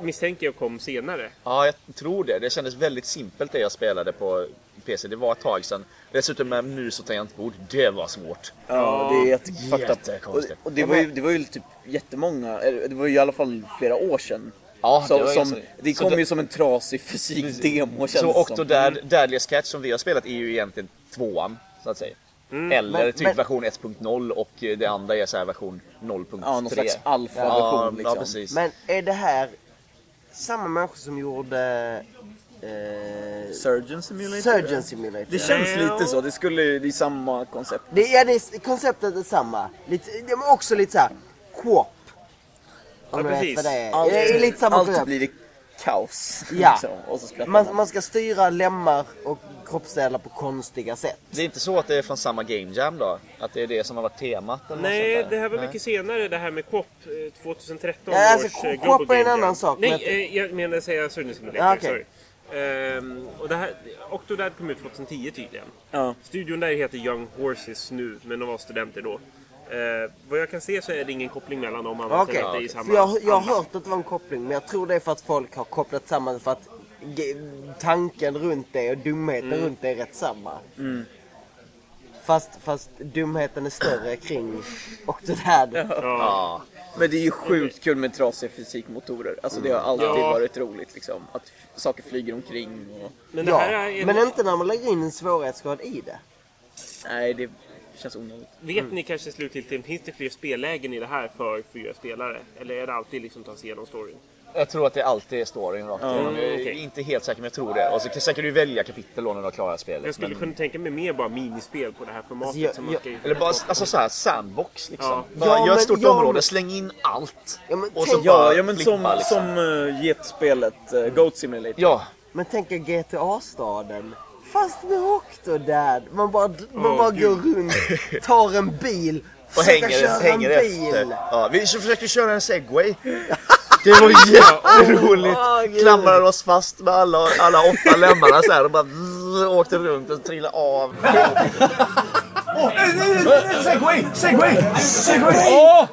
misstänker jag kom senare. Ja, jag tror det. Det kändes väldigt simpelt det jag spelade på PC. Det var ett tag sedan. Dessutom med mus och tangentbord. Det var svårt. Ja, det är up. Och, Jättekonstigt. och det, var ju, det var ju typ jättemånga, det var ju i alla fall flera år sedan. Ja, Så, det som, ganska- det så kom det- ju som en trasig fysikdemo känns Så det som. Octodad, Dadliest Catch som vi har spelat är ju egentligen tvåan, så att säga. Eller Men- typ men- version 1.0 och det andra är så här version 0.3. Ja, någon slags alfa-version ja, liksom. Ja, precis. Men är det här samma människor som gjorde eh, Surgeon Simulator? Surgeon Simulator? Det känns lite så, det skulle det är samma koncept. Det, ja, det är, konceptet är samma. Lite, det är också lite såhär, co-op. Om Ja, precis. vad det är. Allt, det är lite samma allt koncept. blir det kaos. Ja. Liksom. Och så Man, man ska styra lemmar och kroppsdelar på konstiga sätt. Det är inte så att det är från samma Game Jam då? Att det är det som har varit temat? Eller något Nej, sånt där? det här var Nej. mycket senare det här med Coop eh, 2013 Ja, alltså, års Coop eh, är en annan Jam. sak, Nej, men- eh, jag menar säga Surgeon Simulator. Ja, sorry. Ehm, och det här, Octodad kom ut 2010 tydligen. Ja. Studion där heter Young Horses nu, men de var studenter då. Eh, vad jag kan se så är det ingen koppling mellan dem annat Okej, än att det är i samma för jag, jag har hört att det var en koppling men jag tror det är för att folk har kopplat samman det för att tanken runt det och dumheten Mm. runt det är rätt samma. Fast, fast dumheten är större kring Octodad. Ja. Ja. Men det är ju sjukt kul med trasiga fysikmotorer. Alltså det har alltid Ja. varit roligt liksom. Att saker flyger omkring och... Men det Ja, här är... men inte när man lägger in en svårighetsgrad i det. Nej, det känns onödigt. Vet ni kanske slutgiltigt, finns det fler spellägen i det här för fyra spelare? Eller är det alltid liksom ta sig igenom storyn? Jag tror att det alltid är storyn rakt igenom. Jag är okej. inte helt säker men jag tror det. Och så, sen kan du välja kapitel då när du har klarat spelet. Jag skulle men- kunna tänka mig mer bara minispel på det här formatet. Alltså, jag- som jag- Eller bara alltså så här sandbox liksom. Ja. Bara Ja, gör men- ett stort ja, område, men- släng in allt. Ja, men Och så tänk- bara Ja, men som, flippa, liksom. som uh, getspelet uh, Goat Simulator. Ja, Men tänk er GTA-staden. Fast med Octodad. Man bara, man bara gud. går runt, tar en bil, och försöker hänger, köra hänger en bil. efter. Ja, vi försökte köra en segway. Det var jätteroligt. Klamrade oss fast med alla, alla åtta lemmarna så här och bara zzz, åkte runt och trillade av. Segway! Segway! Segway!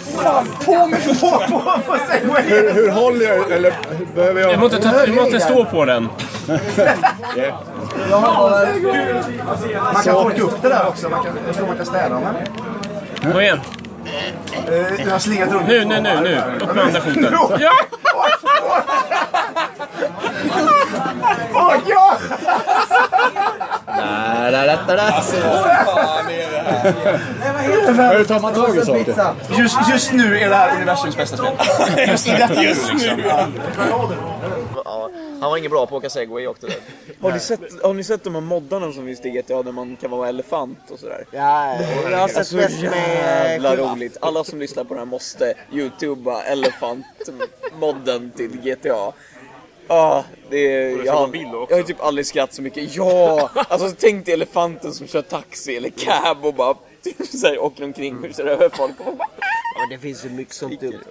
Fan, på med på, på, på! Hur, hur håller jag? Eller behöver jag... Du måste, ta, du måste stå på den. Man kan torka upp det där också. Man kan, jag tror man kan städa eller? Kom igen. Eh, Jag har slingat runt. Nu, nu, nu, nu. Upp med andra foten. Ja! Åh, ja! Hur tar man tag i saker? Just, just nu är det här universums bästa spel. Just just nu. Ja, han var ingen bra på att åka segway och det där. Har ni, sett, har ni sett de här moddarna som finns i GTA där man kan vara elefant och sådär? Ja, jag har sett Så mest med jävla roligt. Alla som lyssnar på det här måste youtuba elefant-modden till GTA. Ja, det är... Jag, har- jag har typ aldrig skrattat så mycket. Ja! Alltså tänk dig elefanten som kör taxi eller cab och bara typ, så här, åker omkring och skjutsar över folk. Och bara, Ja, det finns ju mycket sånt typ. dumt.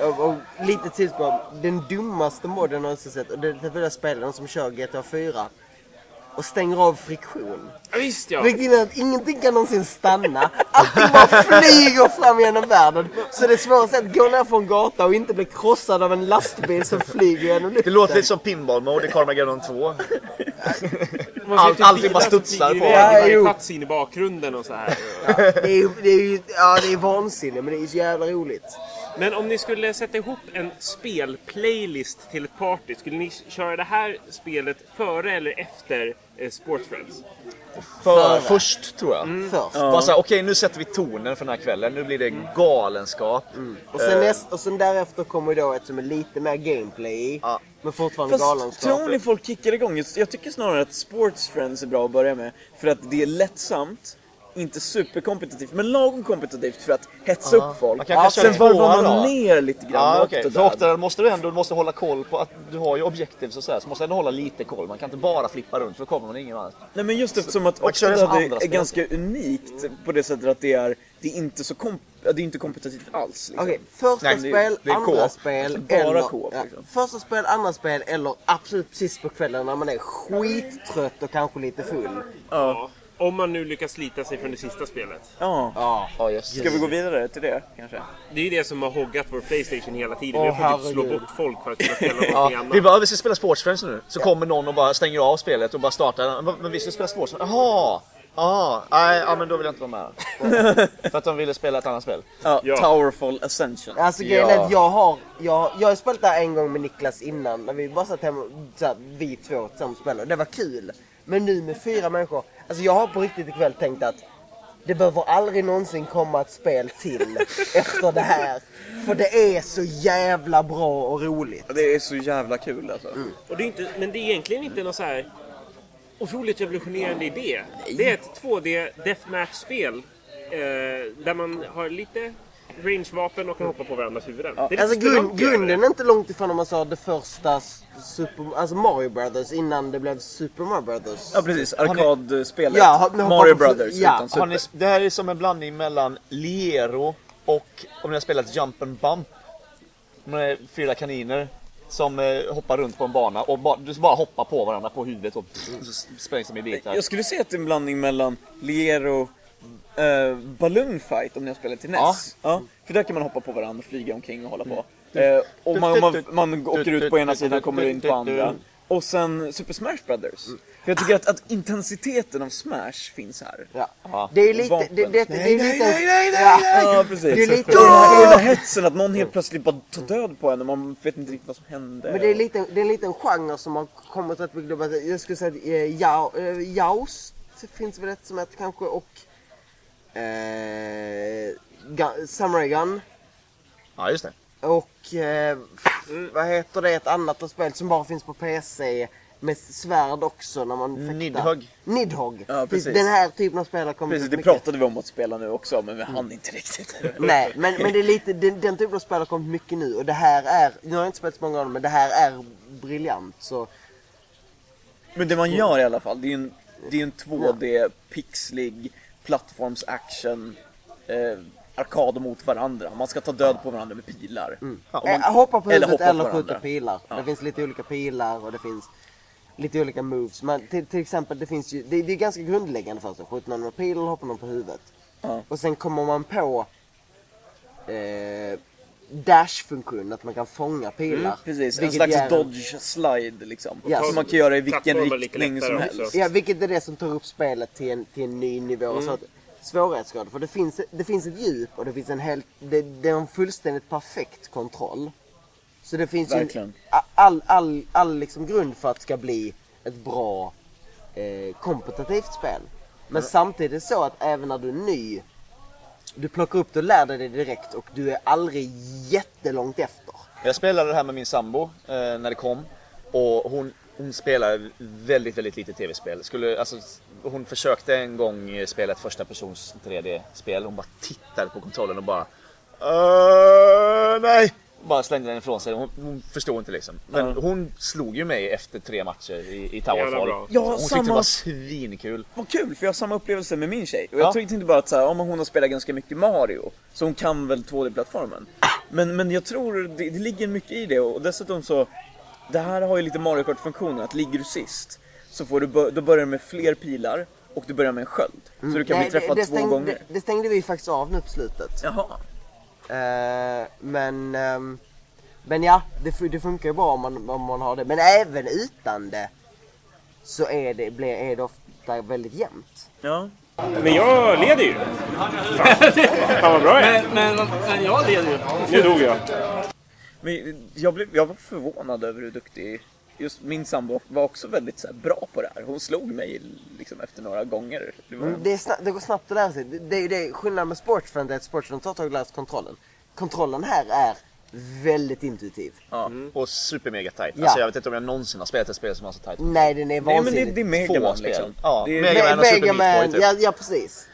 Och, och lite tips på den dummaste modden jag någonsin sett. Och det, det är det spelaren som kör GTA 4. Och stänger av friktion. Ja, visst ja. Vilket innebär att ingenting kan någonsin stanna. Allting bara flyger fram genom världen. Så det är svårt att gå ner från en gata och inte bli krossad av en lastbil som flyger genom luften. Det låter lite som pinball mode i Carmageddon 2. Man ser Allt- typ allting bara studsar på. Ja, varje jo. plats in i bakgrunden och så här. Det är ju, det är ju ja, det är vansinne men det är så jävla roligt. Men om ni skulle sätta ihop en spelplaylist till ett party, skulle ni köra det här spelet före eller efter eh, Sports Friends? För, först tror jag. Först. Bara såhär, okej nu sätter vi tonen för den här kvällen. Nu blir det galenskap. Och sen, näst, och sen därefter kommer då ett som är lite mer gameplay. Ja. Men fortfarande Fast galenskap. tror ni folk kickar igång? Jag tycker snarare att Sports Friends är bra att börja med. För att det är lättsamt. Inte superkompetitivt, men lagom kompetitivt för att hetsa upp folk. Kanske Sen varvar man då. ner lite grann Ja. För Octodad. ofta måste du ändå du måste hålla koll på att du har ju objektiv sådär. Så måste du ändå hålla lite koll. Man kan inte bara flippa runt för då kommer man ingen vart. Nej men just eftersom att det Octodad är, är spel. ganska unikt på det sättet att det är, det är inte så komp- ja, det är inte kompetitivt alls. Liksom. Okej, första Nej, det- spel, det är andra co-op. spel Bara eller... ja, liksom. Första spel, andra spel eller absolut precis på kvällen när man är skittrött och kanske lite full. Ja. Om man nu lyckas slita sig från det sista spelet. Ja. Ja. Ja, just Ska vi gå vidare till det kanske? Det är ju det som har hoggat vår Playstation hela tiden. Åh, vi har fått typ slå bort folk för att kunna spela någonting Ja, annat. vi bara, vi ska spela Sportsfriends nu. Så kommer någon och bara stänger av spelet och bara startar. Men- vi ska spela Sportsfriends. Jaha! Jaha, nej, ja, men då vill jag inte vara med. För att de ville spela ett annat spel. Ja, Ja. Towerfall Ascension. Alltså grejen Ja. är att jag har, jag, jag har spelat det här en gång med Niklas innan när vi bara satt hemma, så här, vi två tillsammans och spelade. Det var kul. Men nu med fyra människor, alltså jag har på riktigt ikväll tänkt att det behöver aldrig någonsin komma ett spel till efter det här. För det är så jävla bra och roligt. Det är så jävla kul alltså. Och det är inte, men det är egentligen inte någon så här otroligt revolutionerande idé. Det är ett 2D deathmatch-spel eh, där man har lite rangevapen och kan hoppa på varandras huvuden. Lite Alltså grund, grunden är inte långt ifrån om man sa det första Super, alltså Mario Brothers innan det blev Super Mario Brothers. Ja precis, arkadspelet. Ja, Mario Brothers ja. utan super. Ni, det här är som en blandning mellan Liero och om ni har spelat Jump and Bump. Med fyra kaniner som eh, hoppar runt på en bana och bara, du bara hoppar på varandra på huvudet och så sprängs de i bitar. Jag skulle säga att det är en blandning mellan Liero uh, Balloon Fight om ni har spelat till NES. Ja. För där kan man hoppa på varandra, flyga omkring och hålla på. Eh, och man, man, man åker ut på ena sidan och kommer in på andra. Och sen Super Smash Brothers. För jag tycker att, att intensiteten av Smash finns här. Ja. Det är lite, det, det, det, det är lite... nej, ja. Ja, precis. Det är lite- Och den här hetsen att någon helt plötsligt bara tar död på en och man vet inte riktigt vad som hände. Men det är, lite, det är en liten genre som har kommit rätt mycket. Jag skulle säga att Jao- eh, Jaust finns väl ett som heter kanske och eh, Gun, Samurai Gun. Ja, just det. Och eh, vad heter det, ett annat spel som bara finns på PC med svärd också när man fäktar. Nidhogg. Nidhogg. Ja, precis. Den här typen av spel har kommit Precis, det mycket. pratade vi om att spela nu också men vi hann inte riktigt. Nej, men, men det är lite, den, den typen av spel har kommit mycket nu och det här är, nu har jag inte spelat så många av dem men det här är briljant så Men det man gör i alla fall, det är en, det är en 2D pixlig plattforms-action eh, arkad mot varandra. Man ska ta död på varandra med pilar. Ja, och Eh, man, hoppa på eller huvudet hoppa eller, på skjuta pilar. Det finns lite olika pilar och det finns lite olika moves. Men till, till exempel, det finns ju, det, det är ganska grundläggande först. Skjuter någon med pil eller hoppar någon på huvudet. Ja. Och sen kommer man på eh, dash-funktion, att man kan fånga pilar. Precis, en slags gör- dodge slide liksom. Ja. Som man kan göra i vilken riktning som också. helst. Ja, vilket är det som tar upp spelet till en, till en ny nivå. Mm. Så att, svårighetsgrad. För det finns, det finns ett djup och det finns en helt, det, det är en fullständigt perfekt kontroll. Så det finns ju en, all, all, all liksom grund för att det ska bli ett bra eh, kompetitivt spel. Men samtidigt så att även när du är ny, du plockar upp det och lär dig det direkt och du är aldrig jättelångt efter. Jag spelade det här med min sambo eh, när det kom. Och hon, hon spelar väldigt, väldigt lite tv-spel. Skulle, alltså, hon försökte en gång eh, spela ett första persons 3D-spel. Hon bara tittade på kontrollen och bara nej! Bara slängde den ifrån sig. Hon, hon förstod inte liksom. Men hon slog ju mig efter tre matcher i, i Towerfall. bra. Ja, hon tyckte samma- det var svinkul. Vad kul, för jag har samma upplevelse med min tjej. Och Ja. jag tänkte inte bara att så här, ja, hon har spelat ganska mycket Mario, så hon kan väl 2D-plattformen. Men, men jag tror det, det ligger mycket i det och dessutom så, det här har ju lite Mario Kart-funktionen, att ligger du sist så får du, bör- då börjar du med fler pilar och du börjar med en sköld. Så du kan Nej, bli träffad det, det, två stängde, gånger. det, det stängde vi faktiskt av nu på slutet. Jaha. Eh, men, ehm, men ja, det, det funkar ju bra om man, om man har det. Men även utan det så är det, blir, är det ofta väldigt jämnt. Ja. Men jag leder ju. Fan, Fan vad bra jag är. Men, men, men jag leder ju. Nu dog jag. Men jag, blev, jag var förvånad över hur duktig Just min sambo var också väldigt så här, bra på det här. Hon slog mig liksom, efter några gånger. Det var, Men det, är sna- det går snabbt att lära sig. Det, det är ju det skillnaden med Sportsfriend är att Sportsfriend tar ett tag att lära sig kontrollen. Kontrollen här är väldigt intuitiv. ja. Och super mega tight. Ja. Alltså jag vet inte om jag någonsin har spelat ett spel som har så tight. Nej, den är Nej men det, det är Få Megaman liksom. Ja, det är, Mega Man och Super Meat Boy, typ. ja, ja precis.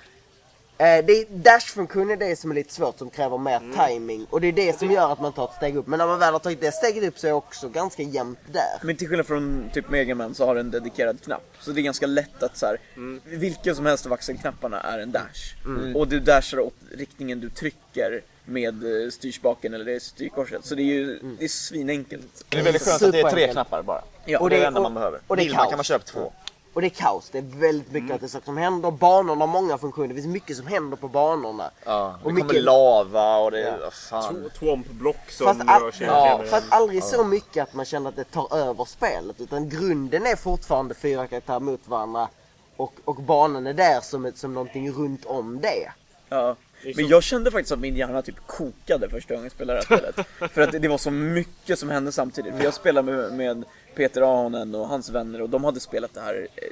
Eh, det är, Dash-funktionen det som är lite svårt, som kräver mer Mm. timing Och det är det som gör att man tar ett steg upp. Men när man väl har tagit det steget upp så är det också ganska jämnt där. Men till skillnad från typ Megaman så har den en dedikerad knapp. Så det är ganska lätt att så här, vilken som helst av axelknapparna är en dash. Och du dashar åt riktningen du trycker med eh, styrspaken eller det styrkorset. Så det är ju det är svinenkelt. Det är väldigt skönt att det är tre knappar bara. Ja, och det är det enda man behöver. och det är Vill man kaos. kan man köpa två. Och det är kaos. Det är väldigt mycket att det är saker som händer. Banorna har många funktioner. Det finns mycket som händer på banorna. Ja, det Och kommer mycket- lava och det Ja. vad fan. Twomp-block som Fast, all, sig. ja, med- fast aldrig så mycket att man känner att det tar över spelet. Utan grunden är fortfarande fyra karaktärer mot varandra. Och, och banan är där som, ett, som någonting runt om det. Ja. Det är Men jag kände faktiskt att min hjärna typ kokade första gången jag spelade det här spelet. För att det, det var så mycket som hände samtidigt. För jag spelade med, med Peter Ahonen och hans vänner och de hade spelat det här eh,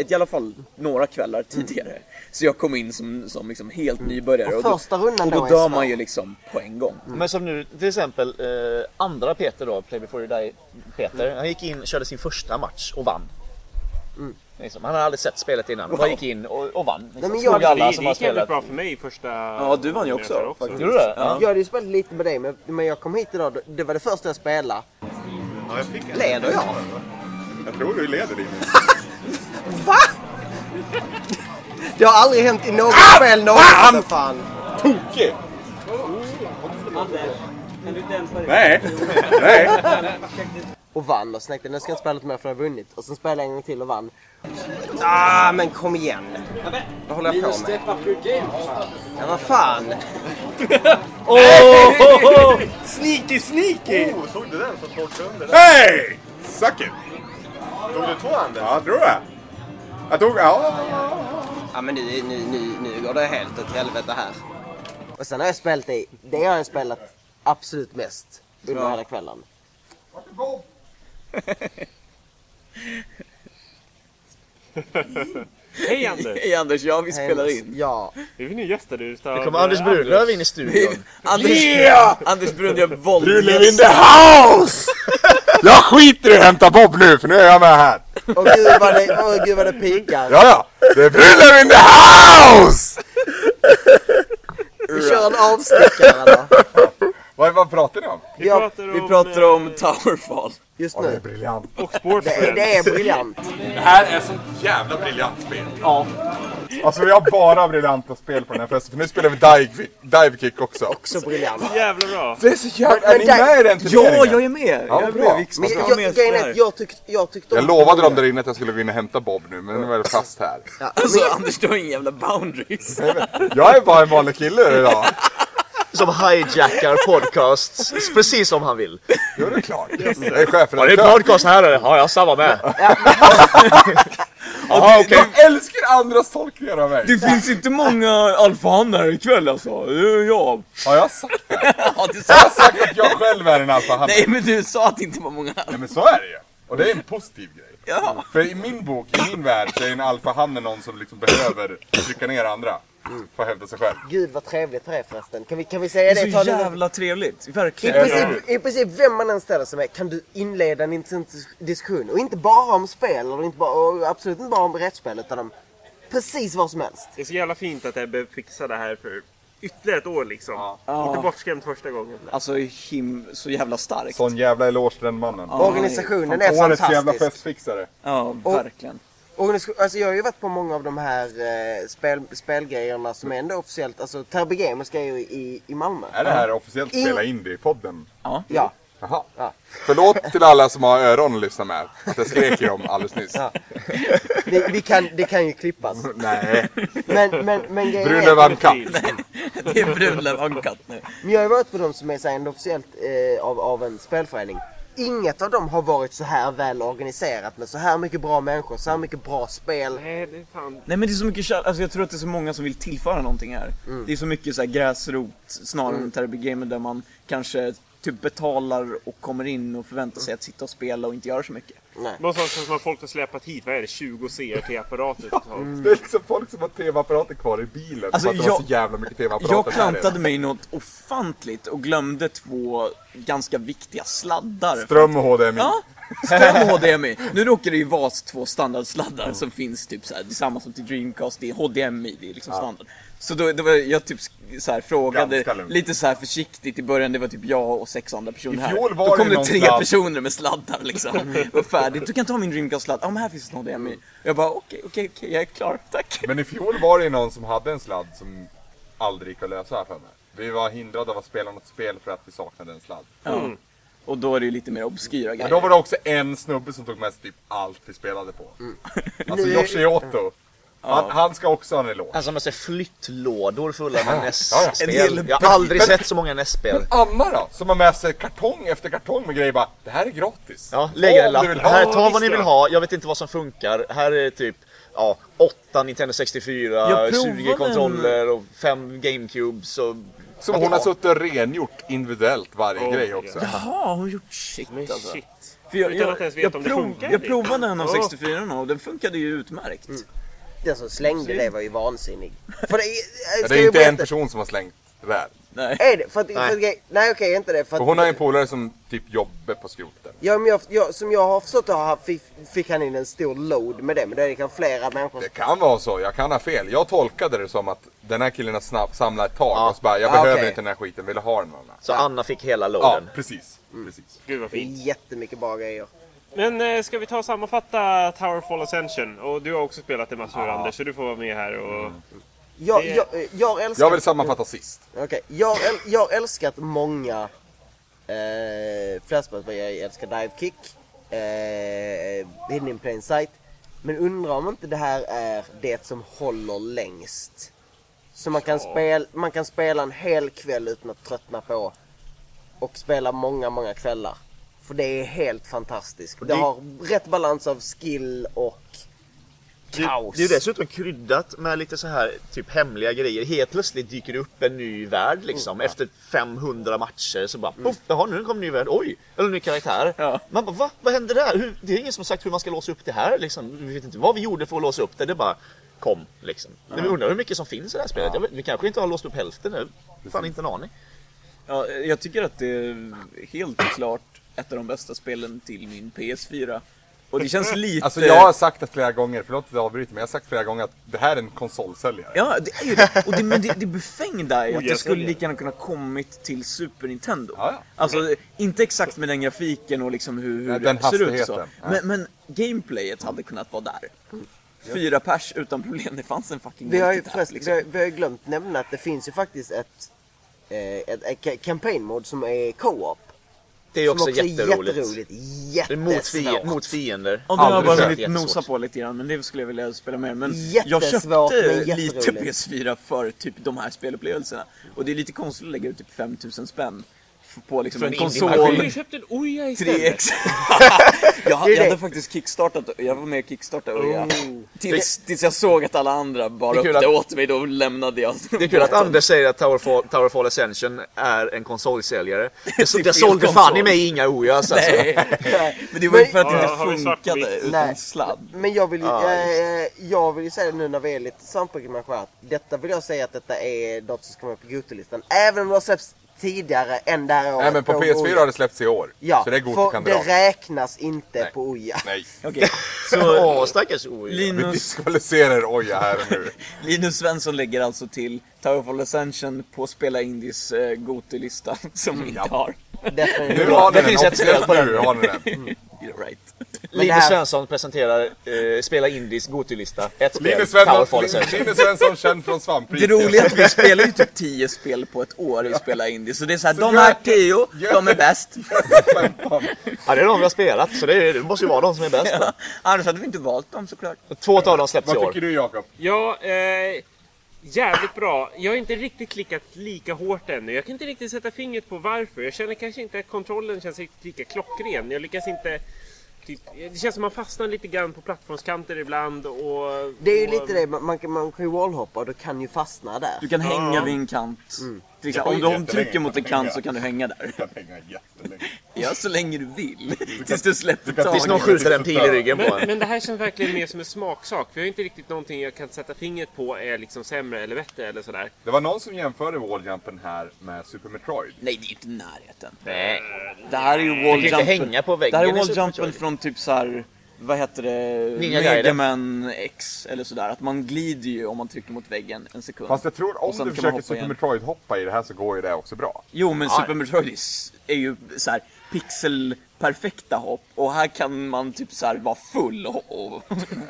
ett, i alla fall några kvällar tidigare. Så jag kom in som, som liksom helt nybörjare. Och då, första rundan och då då är dör svår. man ju liksom på en gång. Men som nu till exempel eh, andra Peter då, Play before you die Peter. Han gick in, körde sin första match och vann. Liksom. Han hade aldrig sett spelet innan. Bara gick in och, och vann. Liksom. men jag- alla det, som det gick jävligt spelat. bra för mig första... Ja, du vann ju också, faktiskt. Gjorde du det? Ja. Jag hade ju spelat lite med dig men, men jag kom hit idag. Det var det första jag spelade. Leder jag? Jag tror du leder din. Va? Det har aldrig hänt i något Ah! spel någonsin för fan. Tokig! Nej, nej. Och vann och snäckte. Nu ska jag inte spela lite mer för jag har vunnit. Och sen spelade jag en gång till och vann. Ah men kom igen. Vad håller jag på med? Ja vad fan. Sneaky, sneaky! Såg du den som slog sönder? Hej! Suck it! Tog du två Anders? Ja, tror jag. Jag tog, ja. Ja men nu, nu, nu, nu går det helt åt helvete här. Och sen har jag spelat det, det har jag spelat absolut mest under Ja. hela kvällen. Hej Anders! Hej Anders, ja vi spelar in. Ja. Du är ny gäst där du. Det kommer Anders Brunlöv in i studion. Anders, Anders Brun gör Brunlöv in våldgäst. the house! Jag skiter i att hämta Bob nu för nu är jag med här. Och gud vad det, åh, gud vad det pikar. Ja, ja. Det är Brunlöv in the house! Vi kör en avstickare då. Vad, vad pratar ni om? Vi Ja, pratar om... Vi pratar om Towerfall. Just Ja, det är nu. briljant. Och Det, det är briljant. Det här är sånt jävla briljant spel. Ja. Alltså vi har bara briljanta spel på den här festen. För nu spelar vi dive, dive kick också. Så briljant. Jävla bra. Det är så jävla... Men Är ni där- med i den Ja, turneringen? jag är med! Ja, jag är bra. med. Men jag, spelare. att jag tyckte, jag tyckte om Jag lovade dem där inne att jag skulle gå in och hämta Bob nu, men nu är jag fast här. Ja, Alltså Anders, du har inga jävla boundaries. Jag är bara en vanlig kille idag. Som hijackar podcasts precis som han vill. Jo, det är klart. Jag är Ja, det är chefredaktör. podcast här eller? Ja, jag samma med. Jaha, okej. De älskar andras tolkningar av mig. Det finns inte många alfahannar ikväll alltså. Det är jag. Har jag sagt det? Ja, du Jag har sa... sagt att jag själv är en alfahanne. Nej men du sa att det inte var många. Nej men så är det ju. Och det är en positiv grej. Ja. För i min bok, i min värld, så är en alfahanne någon som liksom behöver trycka ner andra. Att hävda sig själv. Gud vad trevligt det är förresten. Kan vi, kan vi säga Det det? är så det- jävla trevligt. I Verkligen. princip, I princip vem man än ställer sig med kan du inleda en intressant diskussion. Och inte bara om spel, och, inte bara, och absolut inte bara om rättsspel, utan om precis vad som helst. Det är så jävla fint att Ebbe fixade det här för ytterligare ett år liksom. Inte bortskämd första gången. Alltså him... så jävla starkt. Sån jävla eloge till den mannen. Organisationen är Årets jävla fantastisk. festfixare. Ja, verkligen. Alltså jag har ju varit på många av de här eh, spel, spelgrejerna som är ändå officiellt, alltså Terby Gamers är ju i, i Malmö. Är det här officiellt In- Spela Indie-podden? Ja. Ja. Jaha. Ja. Förlåt till alla som har öron att lyssna med. Att jag skrek i dem alldeles nyss. Det, vi kan, det kan ju klippas. Nej. Men, men, men grejen Brun är- löv katt. Det är brunlöv ankatt nu. Men jag har ju varit på de som är så här ändå officiellt eh, av, av en spelförening. Inget av dem har varit så här väl organiserat med så här mycket bra människor, så här mycket bra spel. Nej, det är fan... Nej men det är så mycket kärlek, alltså jag tror att det är så många som vill tillföra någonting här. Det är så mycket så här gräsrot snarare än Terby Gamer där man kanske typ betalar och kommer in och förväntar sig att sitta och spela och inte göra så mycket. Nej. Det måste vara som att folk har släpat hit, vad är det, 20 CRT-apparater totalt. Det är liksom folk som har tv-apparater kvar i bilen. Alltså, för att det jag- var så jävla mycket tv-apparater Jag klantade mig något ofantligt och glömde två ganska viktiga sladdar. Ström och HDMI. Ja, ström och HDMI. Nu råkar det ju vara två standardsladdar som finns typ så här, det är samma som till Dreamcast, det är HDMI, det är liksom standard. Så då, då var jag typ så här, frågade lite så här försiktigt i början, det var typ jag och sex andra personer här. var Då det kom det någon tre sladd. personer med sladdar liksom. Det var färdigt. Du kan ta min Dreamcast-sladd. Ja men här finns en HDMI. Jag bara okej, okej, okej, jag är klar, tack. Men i fjol var det ju någon som hade en sladd som aldrig gick att lösa här för mig. Vi var hindrade av att spela något spel för att vi saknade en sladd. Ja. Och då är det ju lite mer obskyra Men grejer. då var det också en snubbe som tog med sig typ allt vi spelade på. Alltså Nu- Yoshioto. Han, han ska också ha en eloge. Han som har så här flyttlådor fulla med Ja, ja. Hel Jag har aldrig sett så många NES-spel. Anna då? Som har med sig kartong efter kartong med grejer bara, det här är gratis. Ja, lägger en lapp. Här, ta vad ni vill ja. ha. Jag vet inte vad som funkar. Här är typ ja, 8 Nintendo 64, Jag provade 20 kontroller och 5 GameCubes och... Som hon har suttit och rengjort individuellt varje grej också. Jaha, har hon gjort shit Men alltså. shit. För jag, jag, jag, det prov, jag provade en av Ja. 64 och den funkade ju utmärkt. Den som slängde det var ju vansinnig. För det, är- Ja, det är jag inte berätta- en person som har slängt det där. Nej. Är det? För att, för Nej. att, grej- nej okej, inte det. För För att, hon har en polare som typ jobbar på skroten. ja, men jag, jag, som jag har förstått det fick, fick han in en stor load med det. Men det är kan flera människor. Det kan vara så, jag kan ha fel. Jag tolkade det som att den här killen har snabbt samlat ett tag Ja. och så bara, jag Ah, behöver okej. inte den här skiten, vill ha den Anna? Så Anna fick hela Ja, loaden. precis. precis. Gud vad Det är fint. jättemycket bra grejer. Men eh, ska vi ta och sammanfatta Towerfall Ascension? Och du har också spelat det massor Anders, så du får vara med här och... Jag, Det- jag, jag älskar... Jag vill sammanfatta sist. Okej, jag, äl- jag har älskat många eh, flashbacks. Jag älskar Dive Kick, eh, Hidden in Plain Sight. Men undrar om inte det här är det som håller längst. Så man kan, spel, man kan spela en hel kväll utan att tröttna på. Och spela många, många kvällar. För det är helt fantastiskt. Det det- har rätt balans av skill och kaos. Det är ju dessutom kryddat med lite så här typ hemliga grejer. Helt plötsligt dyker det upp en ny värld liksom. Efter 500 matcher så bara poff, jaha nu kom en ny värld, oj! Eller en ny karaktär. Ja. Man bara va? Vad hände där? Hur, det är ingen som har sagt hur man ska låsa upp det här liksom. Vi vet inte vad vi gjorde för att låsa upp det. Det bara kom liksom. Men Vi undrar hur mycket som finns i det här spelet. Jag vet, vi kanske inte har låst upp hälften nu. Fan inte en aning. Ja, jag tycker att det är helt klart ett av de bästa spelen till min PS4. Och det känns lite... Alltså jag har sagt det flera gånger, förlåt att jag avbryter, men jag har sagt flera gånger att det här är en konsolsäljare. Ja, det är ju det. Och det, men det, det befängda är ju att jag det skulle lika gärna kunna kommit till Super Nintendo. Ja, ja. Alltså, inte exakt med den grafiken och liksom hur, hur den det ser ut så. Ja. Men, men gameplayet hade kunnat vara där. Fyra pers utan problem, det fanns en fucking Vi har ju förresten, liksom. vi, har, vi har glömt nämna att det finns ju faktiskt ett, eh, ett, ett ca- campaign mode som är co-op. Det är också också jätteroligt. jätteroligt. Jättesvårt. mot fiender. Och det har jag bara hunnit nosa på lite grann, men det skulle jag vilja spela mer. Men jag köpte lite jätteroligt. PS4 för typ de här spelupplevelserna. Och det är lite konstigt att lägga ut typ 5000 spänn på liksom För en en konsol. Du har ju köpt en Oja istället. 3X. jag, jag hade faktiskt kickstartat, jag var med och kickstartade Oja. Oh. Tills, tills jag såg att alla andra bar Det är upp det att- åt mig, då lämnade jag. Det är kul att Anders säger att Towerfall, Towerfall Ascension är en konsolsäljare. Det, det sålde fan i mig inga Ojas alltså. Nej, men det var ju för att det inte funkade utan Nej. sladd. Men jag vill ju, Ja, eh, jag vill ju säga nu när vi är lite att detta vill jag säga att detta är något som ska vara på Gotolistan. Även om det har släppts tidigare än det här året. Nej men på PS4 Oja. har det släppts i år. Ja, så det är god för kan det räknas inte Nej. på Oja. Nej. Okej, så Åh, stackars Oja. Vi Linus, diskvalificerar Oja här och nu. Linus Svensson lägger alltså till Towerfall Ascension på Spela Indies eh, Goto-lista som vi inte Ja. har. Definitivt. Nu har ni Det den finns ett officiellt spel på den. nu. Har ni den. You're right. Men det Linus här- Svensson presenterar eh, Spela Indies Gotylista. Ett spel, Linus Svensson. Linus Svensson känd från Det svampriket. roliga är att vi spelar ju typ 10 spel på ett år i Spela Indie. Så det är såhär, Så de här 10, gör- de är bäst. Ja, det är de vi har spelat, så det, är, det måste ju vara de som är bäst. Ja, annars hade vi inte valt dem såklart. Två av dem släpps i Vad år. tycker du Jakob? Ja, eh, jävligt bra. Jag har inte riktigt klickat lika hårt ännu. Jag kan inte riktigt sätta fingret på varför. Jag känner kanske inte att kontrollen känns riktigt lika klockren. Jag lyckas inte... Typ, det känns som man fastnar lite grann på plattformskanter ibland och... Det är ju och, lite det, man, man, kan- man kan ju wallhoppa och du kan ju fastna där. Du kan hänga vid en kant. Till exempel, om du om trycker mot en kant så kan du hänga där. Du kan hänga jättelänge. Ja, så länge du vill. Tills du släpper kan- Tills någon taget. skjuter en pil i ryggen på Men, en. men det här känns verkligen mer som en smaksak. För jag har inte riktigt någonting jag kan sätta fingret på är liksom sämre eller bättre eller sådär. Det var någon som jämförde walljumpen här med Super Metroid. Nej, det är ju inte närheten. Nej. Det här är ju Du kan ju inte walljumpen. hänga på väggen Det här är walljumpen från typ så här. Vad heter det? Ninja Gaiden. Man X eller sådär. Att man glider ju om man trycker mot väggen en sekund. Fast jag tror om du försöker hoppa Super igen. Metroid hoppa i det här så går ju det också bra. Jo, men Ja. Super Metroid är ju så här pixelperfekta hopp. Och här kan man typ så här vara full och, och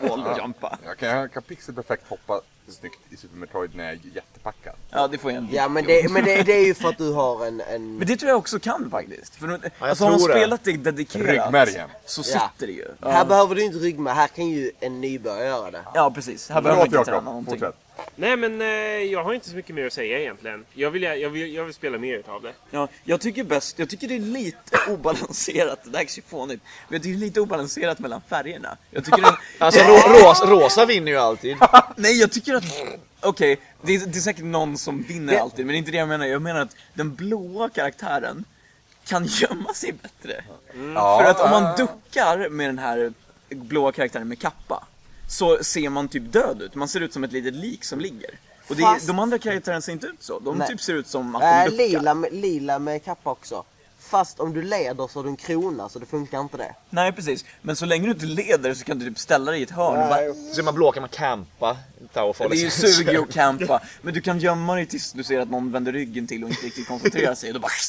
walljumpa. Jag kan, jag kan pixelperfekt hoppa snyggt i Super Metroid när jag är jättepackad. Ja, det får jag en Ja men, det, men det, det är ju för att du har en... en... Men det tror jag också kan faktiskt. För, jag alltså, har man spelat det dedikerat Ryggmärgen. så Ja. sitter det ju. Här behöver du inte rygg med, här kan ju en nybörjare göra det. Ja, precis. Här behöver man inte träna någonting. fortsätt. Nej men eh, jag har inte så mycket mer att säga egentligen. Jag vill, jag vill, jag vill spela mer utav det. Ja, jag tycker bäst, jag tycker det är lite obalanserat, det där är fånigt, men jag tycker det är lite obalanserat mellan färgerna. Jag tycker den, Alltså ro, rosa, rosa vinner ju alltid. nej jag tycker att, okej, det, är- det är säkert någon som vinner Det- alltid, men det är inte det jag menar. Jag menar att den blåa karaktären kan gömma sig bättre. Ja, För att om man duckar med den här blåa karaktären med kappa, så ser man typ död ut. Man ser ut som ett litet lik som ligger. Och det, Fast- de andra karaktärerna ser inte ut så. De Nej. typ ser ut som att Äh, de duckar. lila, med, lila med kappa också. Fast om du leder så har du en krona så det funkar inte det. Nej precis, men så länge du inte leder så kan du typ ställa dig i ett hörn och bara Så är man blå kan man campa. Towerfall Det är ju Ascension. suger att campa, men du kan gömma dig tills du ser att någon vänder ryggen till och inte riktigt koncentrerar sig. Då bara,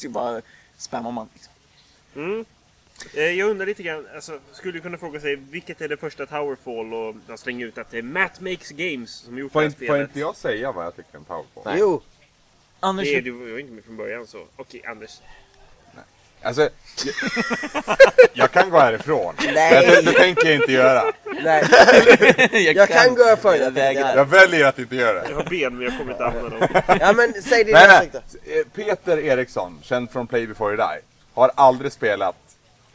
så bara spammar man. Liksom. Eh, Jag undrar lite grann, alltså, skulle kunna fråga sig vilket är det första Towerfall och man slänger ut att det är Matt Makes Games som gjort Får det här inte, får spelet. inte jag säga vad jag tycker om Powerfall? Jo, Anders, Det är, du var inte med från början så. Okej, Anders. Alltså, jag, jag kan gå härifrån. Nej. Men Det, det tänker jag inte göra. nej. Jag kan gå ifrån det. Jag. Jag väljer att inte göra det. Jag har ben men jag kommer inte använda dem. Ja men säg din Nej, åsikt nej. då. Eh, Peter Eriksson, känd från Play before you die, har aldrig spelat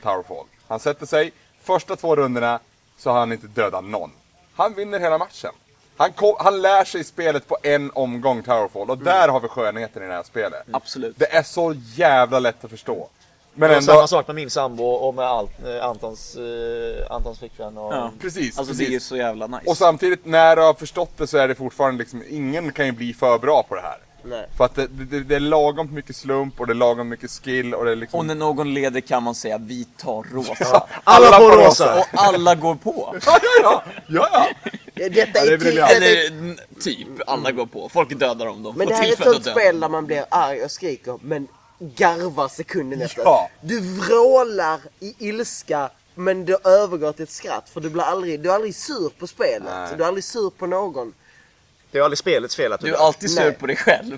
Towerfall. Han sätter sig, första två rundorna så har han inte dödat någon. Han vinner hela matchen. Han, han lär sig spelet på en omgång Towerfall och där har vi skönheten i det här spelet. Absolut. Det är så jävla lätt att förstå. Men ändå... samma sak med min sambo och med Alt, eh, Antons, eh, Antons flickvän. Och... Ja. Precis, Alltså precis. det är så jävla nice. Och samtidigt, när du har förstått det så är det fortfarande liksom, ingen kan ju bli för bra på det här. Nej. För att det, det, det är lagom mycket slump och det är lagom mycket skill och det är liksom... Och när någon leder kan man säga vi tar rosa. Alla på rosa! Och alla går på. Ja, ja, ja! ja. Ja, Detta Ja, det är är, ty- briljant. detta är, Eller typ, alla går på. Folk dödar dem, de men det här är ett sånt spel där man blir arg och skriker men garvar sekunden efter. Ja. Du vrålar i ilska men du övergår till ett skratt för du blir aldrig, du är aldrig sur på spelet. Nej. Du är aldrig sur på någon. Det är aldrig spelets fel att du Du är dör. alltid sur Nej. på dig själv.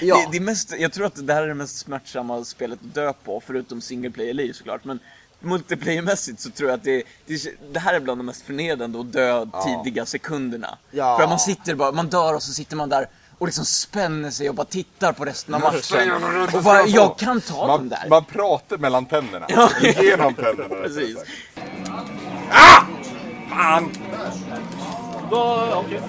Ja. Det, det är mest, jag tror att det här är det mest smärtsamma spelet att dö på, förutom single player-liv såklart. Men multiplayer-mässigt så tror jag att det, det, det här är bland de mest förnedrande och dö tidiga sekunderna. Ja. För att man sitter bara, man dör och så sitter man där och liksom spänner sig och bara tittar på resten av matchen. Och bara, jag kan ta Man, dem där. man pratar mellan tänderna. Genom tänderna. Precis. Fan! Vad- okej.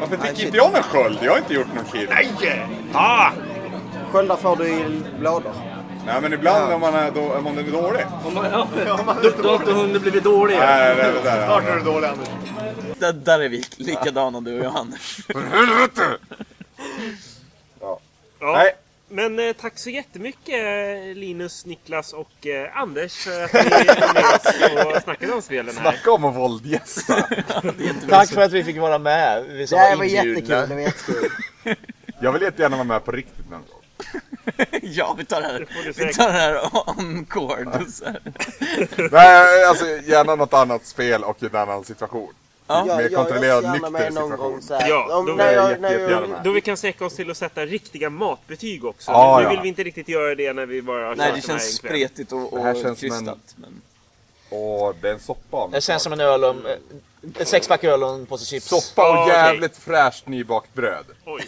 Varför fick inte jag någon sköld? Jag har inte gjort någon kill. Nej! Ah! Sköldar får du i lådor. Nej men ibland om man är, då, om man är dålig. Om man, ja, då, då har inte hunden blivit dålig. Nej, det är det där. Snart är du dålig Anders. Där, där är vi likadana du och jag Anders. Helvete! Ja. Nej. Men eh, tack så jättemycket eh, Linus, Niklas och eh, Anders för att ni var med oss och snackade om spelen här. Snacka om att våldgästa. Tack för att vi fick vara med. Vi Det här var jättekul, det var jättekul. Jag vill jättegärna vara med på riktigt någon gång. ja, vi tar det här, vi tar det här on cord. Nej, alltså gärna något annat spel och i en annan situation. Ja. Mer jag, kontrollerad, jag gärna nykter med någon situation. gång så här. Ja, Om, då när jag jag, när jag. Då vi kan sträcka oss till att sätta riktiga matbetyg också. Ja, nu ja. vill vi inte riktigt göra det när vi bara har Nej, det känns spretigt och, Det här och känns som en- krystat. Men... Åh, det är en soppa Det känns som en öl och en, ett sexpack öl och en påse chips. Soppa och jävligt fräscht nybakt bröd. Oj,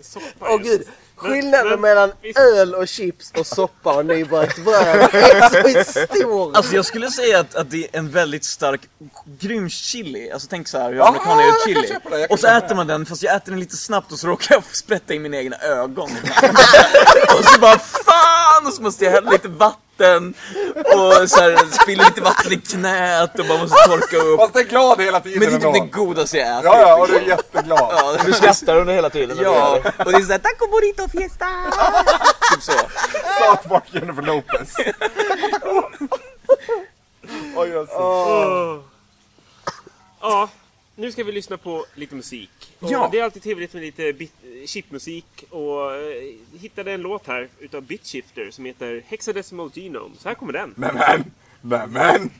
soppa Åh just. gud, skillnaden men- mellan visst- öl och chips och soppa och nybakt bröd är så stor. Alltså jag skulle säga att, att det är en väldigt stark grym chili. Alltså tänk så här hur amerikaner gör jag kan chili. det, Och så äter man den, fast jag äter den lite snabbt och så råkar jag sprätta i mina egna ögon. och så bara fan! Och så måste jag hälla lite vatten. Och så här, spiller lite vatten i knät och bara måste torka upp. Fast det är glad hela tiden Men det är typ det godaste jag ätit. Ja, ja, och du är jätteglad. Ja, Du skrattar under hela tiden. Ja, och det är såhär taco burrito fiesta! typ så. South Park Jennifer Lopez. Oj, alltså. Åh. Ja, nu ska vi lyssna på lite musik. Och Ja. Det är alltid trevligt med lite bit- chipmusik och eh, hittade en låt här utav Bitshifter som heter Hexadecimal Genome. Så här kommer den. Nämen, nämen.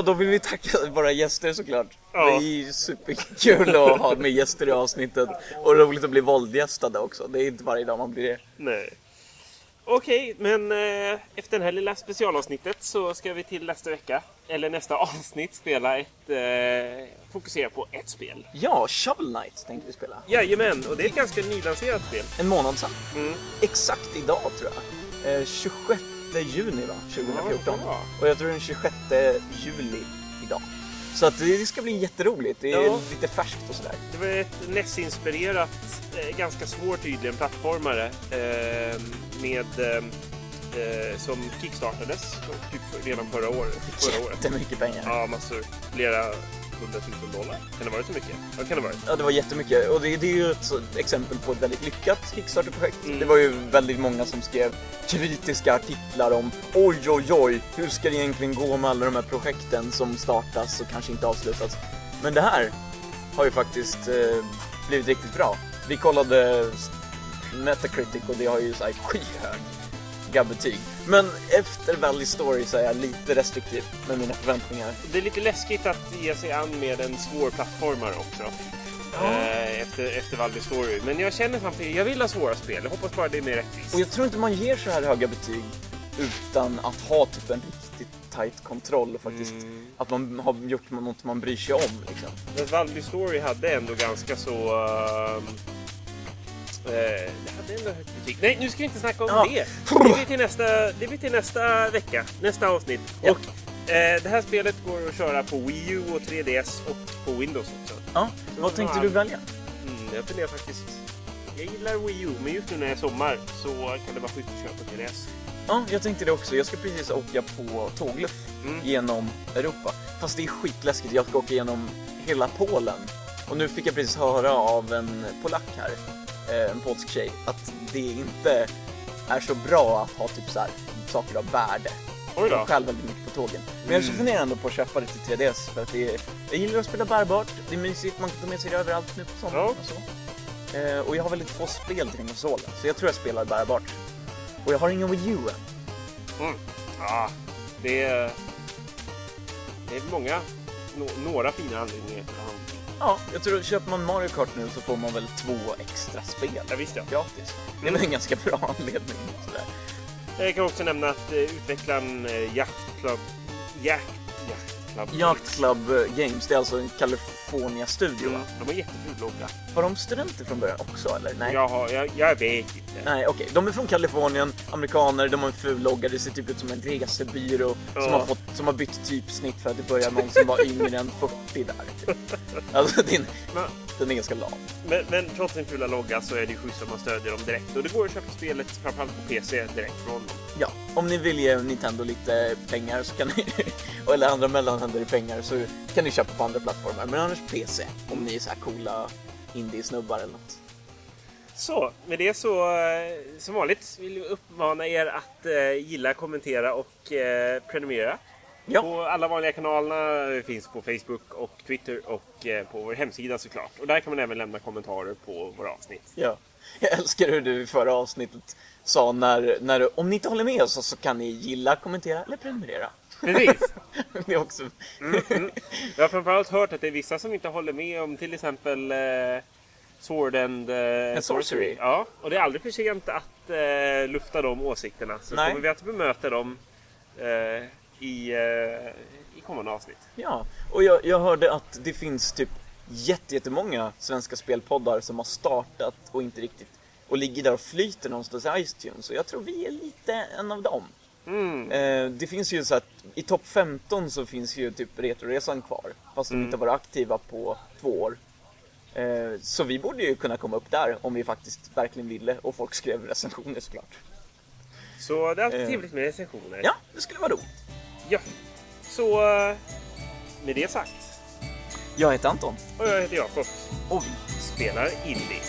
Ja, då vill vi tacka våra gäster såklart. Ja. Det är ju superkul att ha med gäster i avsnittet. Och roligt att bli våldgästade också. Det är inte varje dag man blir det. Nej. Okej, men eh, efter det här lilla specialavsnittet så ska vi till nästa vecka, eller nästa avsnitt, spela ett... Eh, fokusera på ett spel. Ja, Shovel Knight tänkte vi spela. Jajamän, och det är ett ganska nylanserat spel. En månad sedan. Mm. Exakt idag tror jag. Eh, 26 juni va? 2014. Ja. Och jag tror den 26 juli idag. Så att det ska bli jätteroligt. Det är Ja. lite färskt och sådär. Det var ett NES-inspirerat, eh, ganska svår tydligen, plattformare eh, med, eh, eh, som kickstartades typ redan förra året. Förra året. Jättemycket pengar. Ja, massor. Flera hundratusen dollar. Kan det varit så mycket? Vad kan det varit? Ja, det var jättemycket. Och det, det är ju ett exempel på ett väldigt lyckat Kickstarter-projekt. Mm. Det var ju väldigt många som skrev kritiska artiklar om oj, oj, oj, hur ska det egentligen gå med alla de här projekten som startas och kanske inte avslutas. Men det här har ju faktiskt eh, blivit riktigt bra. Vi kollade Metacritic och det har ju så här skyhöga betyg. Men efter Valley Story så är jag lite restriktiv med mina förväntningar. Det är lite läskigt att ge sig an med en svår plattformare också. Eh, efter, efter Valby Story. Men jag känner samtidigt, jag vill ha svåra spel. Jag hoppas bara det är mer rättvist. Och jag tror inte man ger så här höga betyg utan att ha typ en riktigt tight kontroll och faktiskt Mm. att man har gjort något man bryr sig om liksom. Men Valby Story hade ändå ganska så... ehm, eh, det hade ändå högt betyg. Nej, nu ska vi inte snacka om Ja. det. Det blir, till nästa, det blir till nästa vecka, nästa avsnitt. Ja. Och eh, det här spelet går att köra på Wii U och 3DS och på Windows också. Ja, vad tänkte du välja? Mm, jag funderar faktiskt... Jag gillar Wii U, men just nu när det är sommar så kan det vara schysst att köra på 3DS. Ja, jag tänkte det också. Jag ska precis åka på tågluff Mm. genom Europa. Fast det är skitläskigt. Jag ska åka genom hela Polen. Och nu fick jag precis höra av en polack här, en polsk tjej, att det inte är så bra att ha typ så här saker av värde. Oj då. stjäl väldigt mycket på tågen. Men jag funderar ändå på att köpa det till 3DS för att det är, jag gillar att spela bärbart, det är mysigt, man kan ta med sig det överallt nu på sommaren Ja. och så. Eh, och jag har väldigt få spel till konsolen, så jag tror jag spelar bärbart. Och jag har ingen Wii U än. Mm. Ja, det är... Det är många... nå- några fina anledningar Ja, jag tror att köper man Mario Kart nu så får man väl två extra spel Ja, visst ja. gratis. Det är väl en ganska bra anledning. Sådär. Jag kan också nämna att eh, utvecklaren eh, Yacht Club... Yacht... Yacht Club... Yacht Club eh, Games, det är alltså en California-studio Mm, va? de har jätteful logga. Var de studenter från början också eller? Nej. Jag, har, jag, jag vet inte. Nej, okej. De är från Kalifornien, amerikaner, de har en ful logga, det ser typ ut som en resebyrå Ja. som, har fått, som har bytt typsnitt för att det börjar någon som var yngre än 40 där. Typ. Alltså, den, Men, den är ganska lam. men, men trots sin fula logga så är det schysst att man stödjer dem direkt. Och det går att köpa spelet framförallt på PC direkt från dem. Ja, om ni vill ge Nintendo lite pengar så kan ni, eller andra mellanhänder i pengar så kan ni köpa på andra plattformar. Men annars PC, om ni är så här coola indie-snubbar eller något. Så, med det så eh, som vanligt vill vi uppmana er att eh, gilla, kommentera och eh, prenumerera. Ja. På alla vanliga kanalerna Det finns på Facebook och Twitter och eh, på vår hemsida såklart. Och där kan man även lämna kommentarer på våra avsnitt. Ja. Jag älskar hur du i förra avsnittet sa när, när du, om ni inte håller med oss så kan ni gilla, kommentera eller prenumerera. Precis! Det är också... Jag har framförallt hört att det är vissa som inte håller med om till exempel eh, Sword and, eh, And Sorcery. Ja, och det är aldrig för sent att eh, lufta de åsikterna. Så Nej. kommer vi att bemöta dem eh, i, eh, i kommande avsnitt. Ja, och jag, jag hörde att det finns typ jätte- jättemånga svenska spelpoddar som har startat och inte riktigt och ligger där och flyter någonstans i iTunes. Och jag tror vi är lite en av dem. Mm. Eh, det finns ju så att i topp 15 så finns ju typ Retroresan kvar. Fast de inte har varit aktiva på två år. Eh, så vi borde ju kunna komma upp där om vi faktiskt verkligen ville och folk skrev recensioner såklart. Så det är alltid Eh. trevligt med recensioner. Ja, det skulle vara roligt. ja. Så eh, med det sagt. Jag heter Anton Och jag heter Jakob. och vi Spelar indie.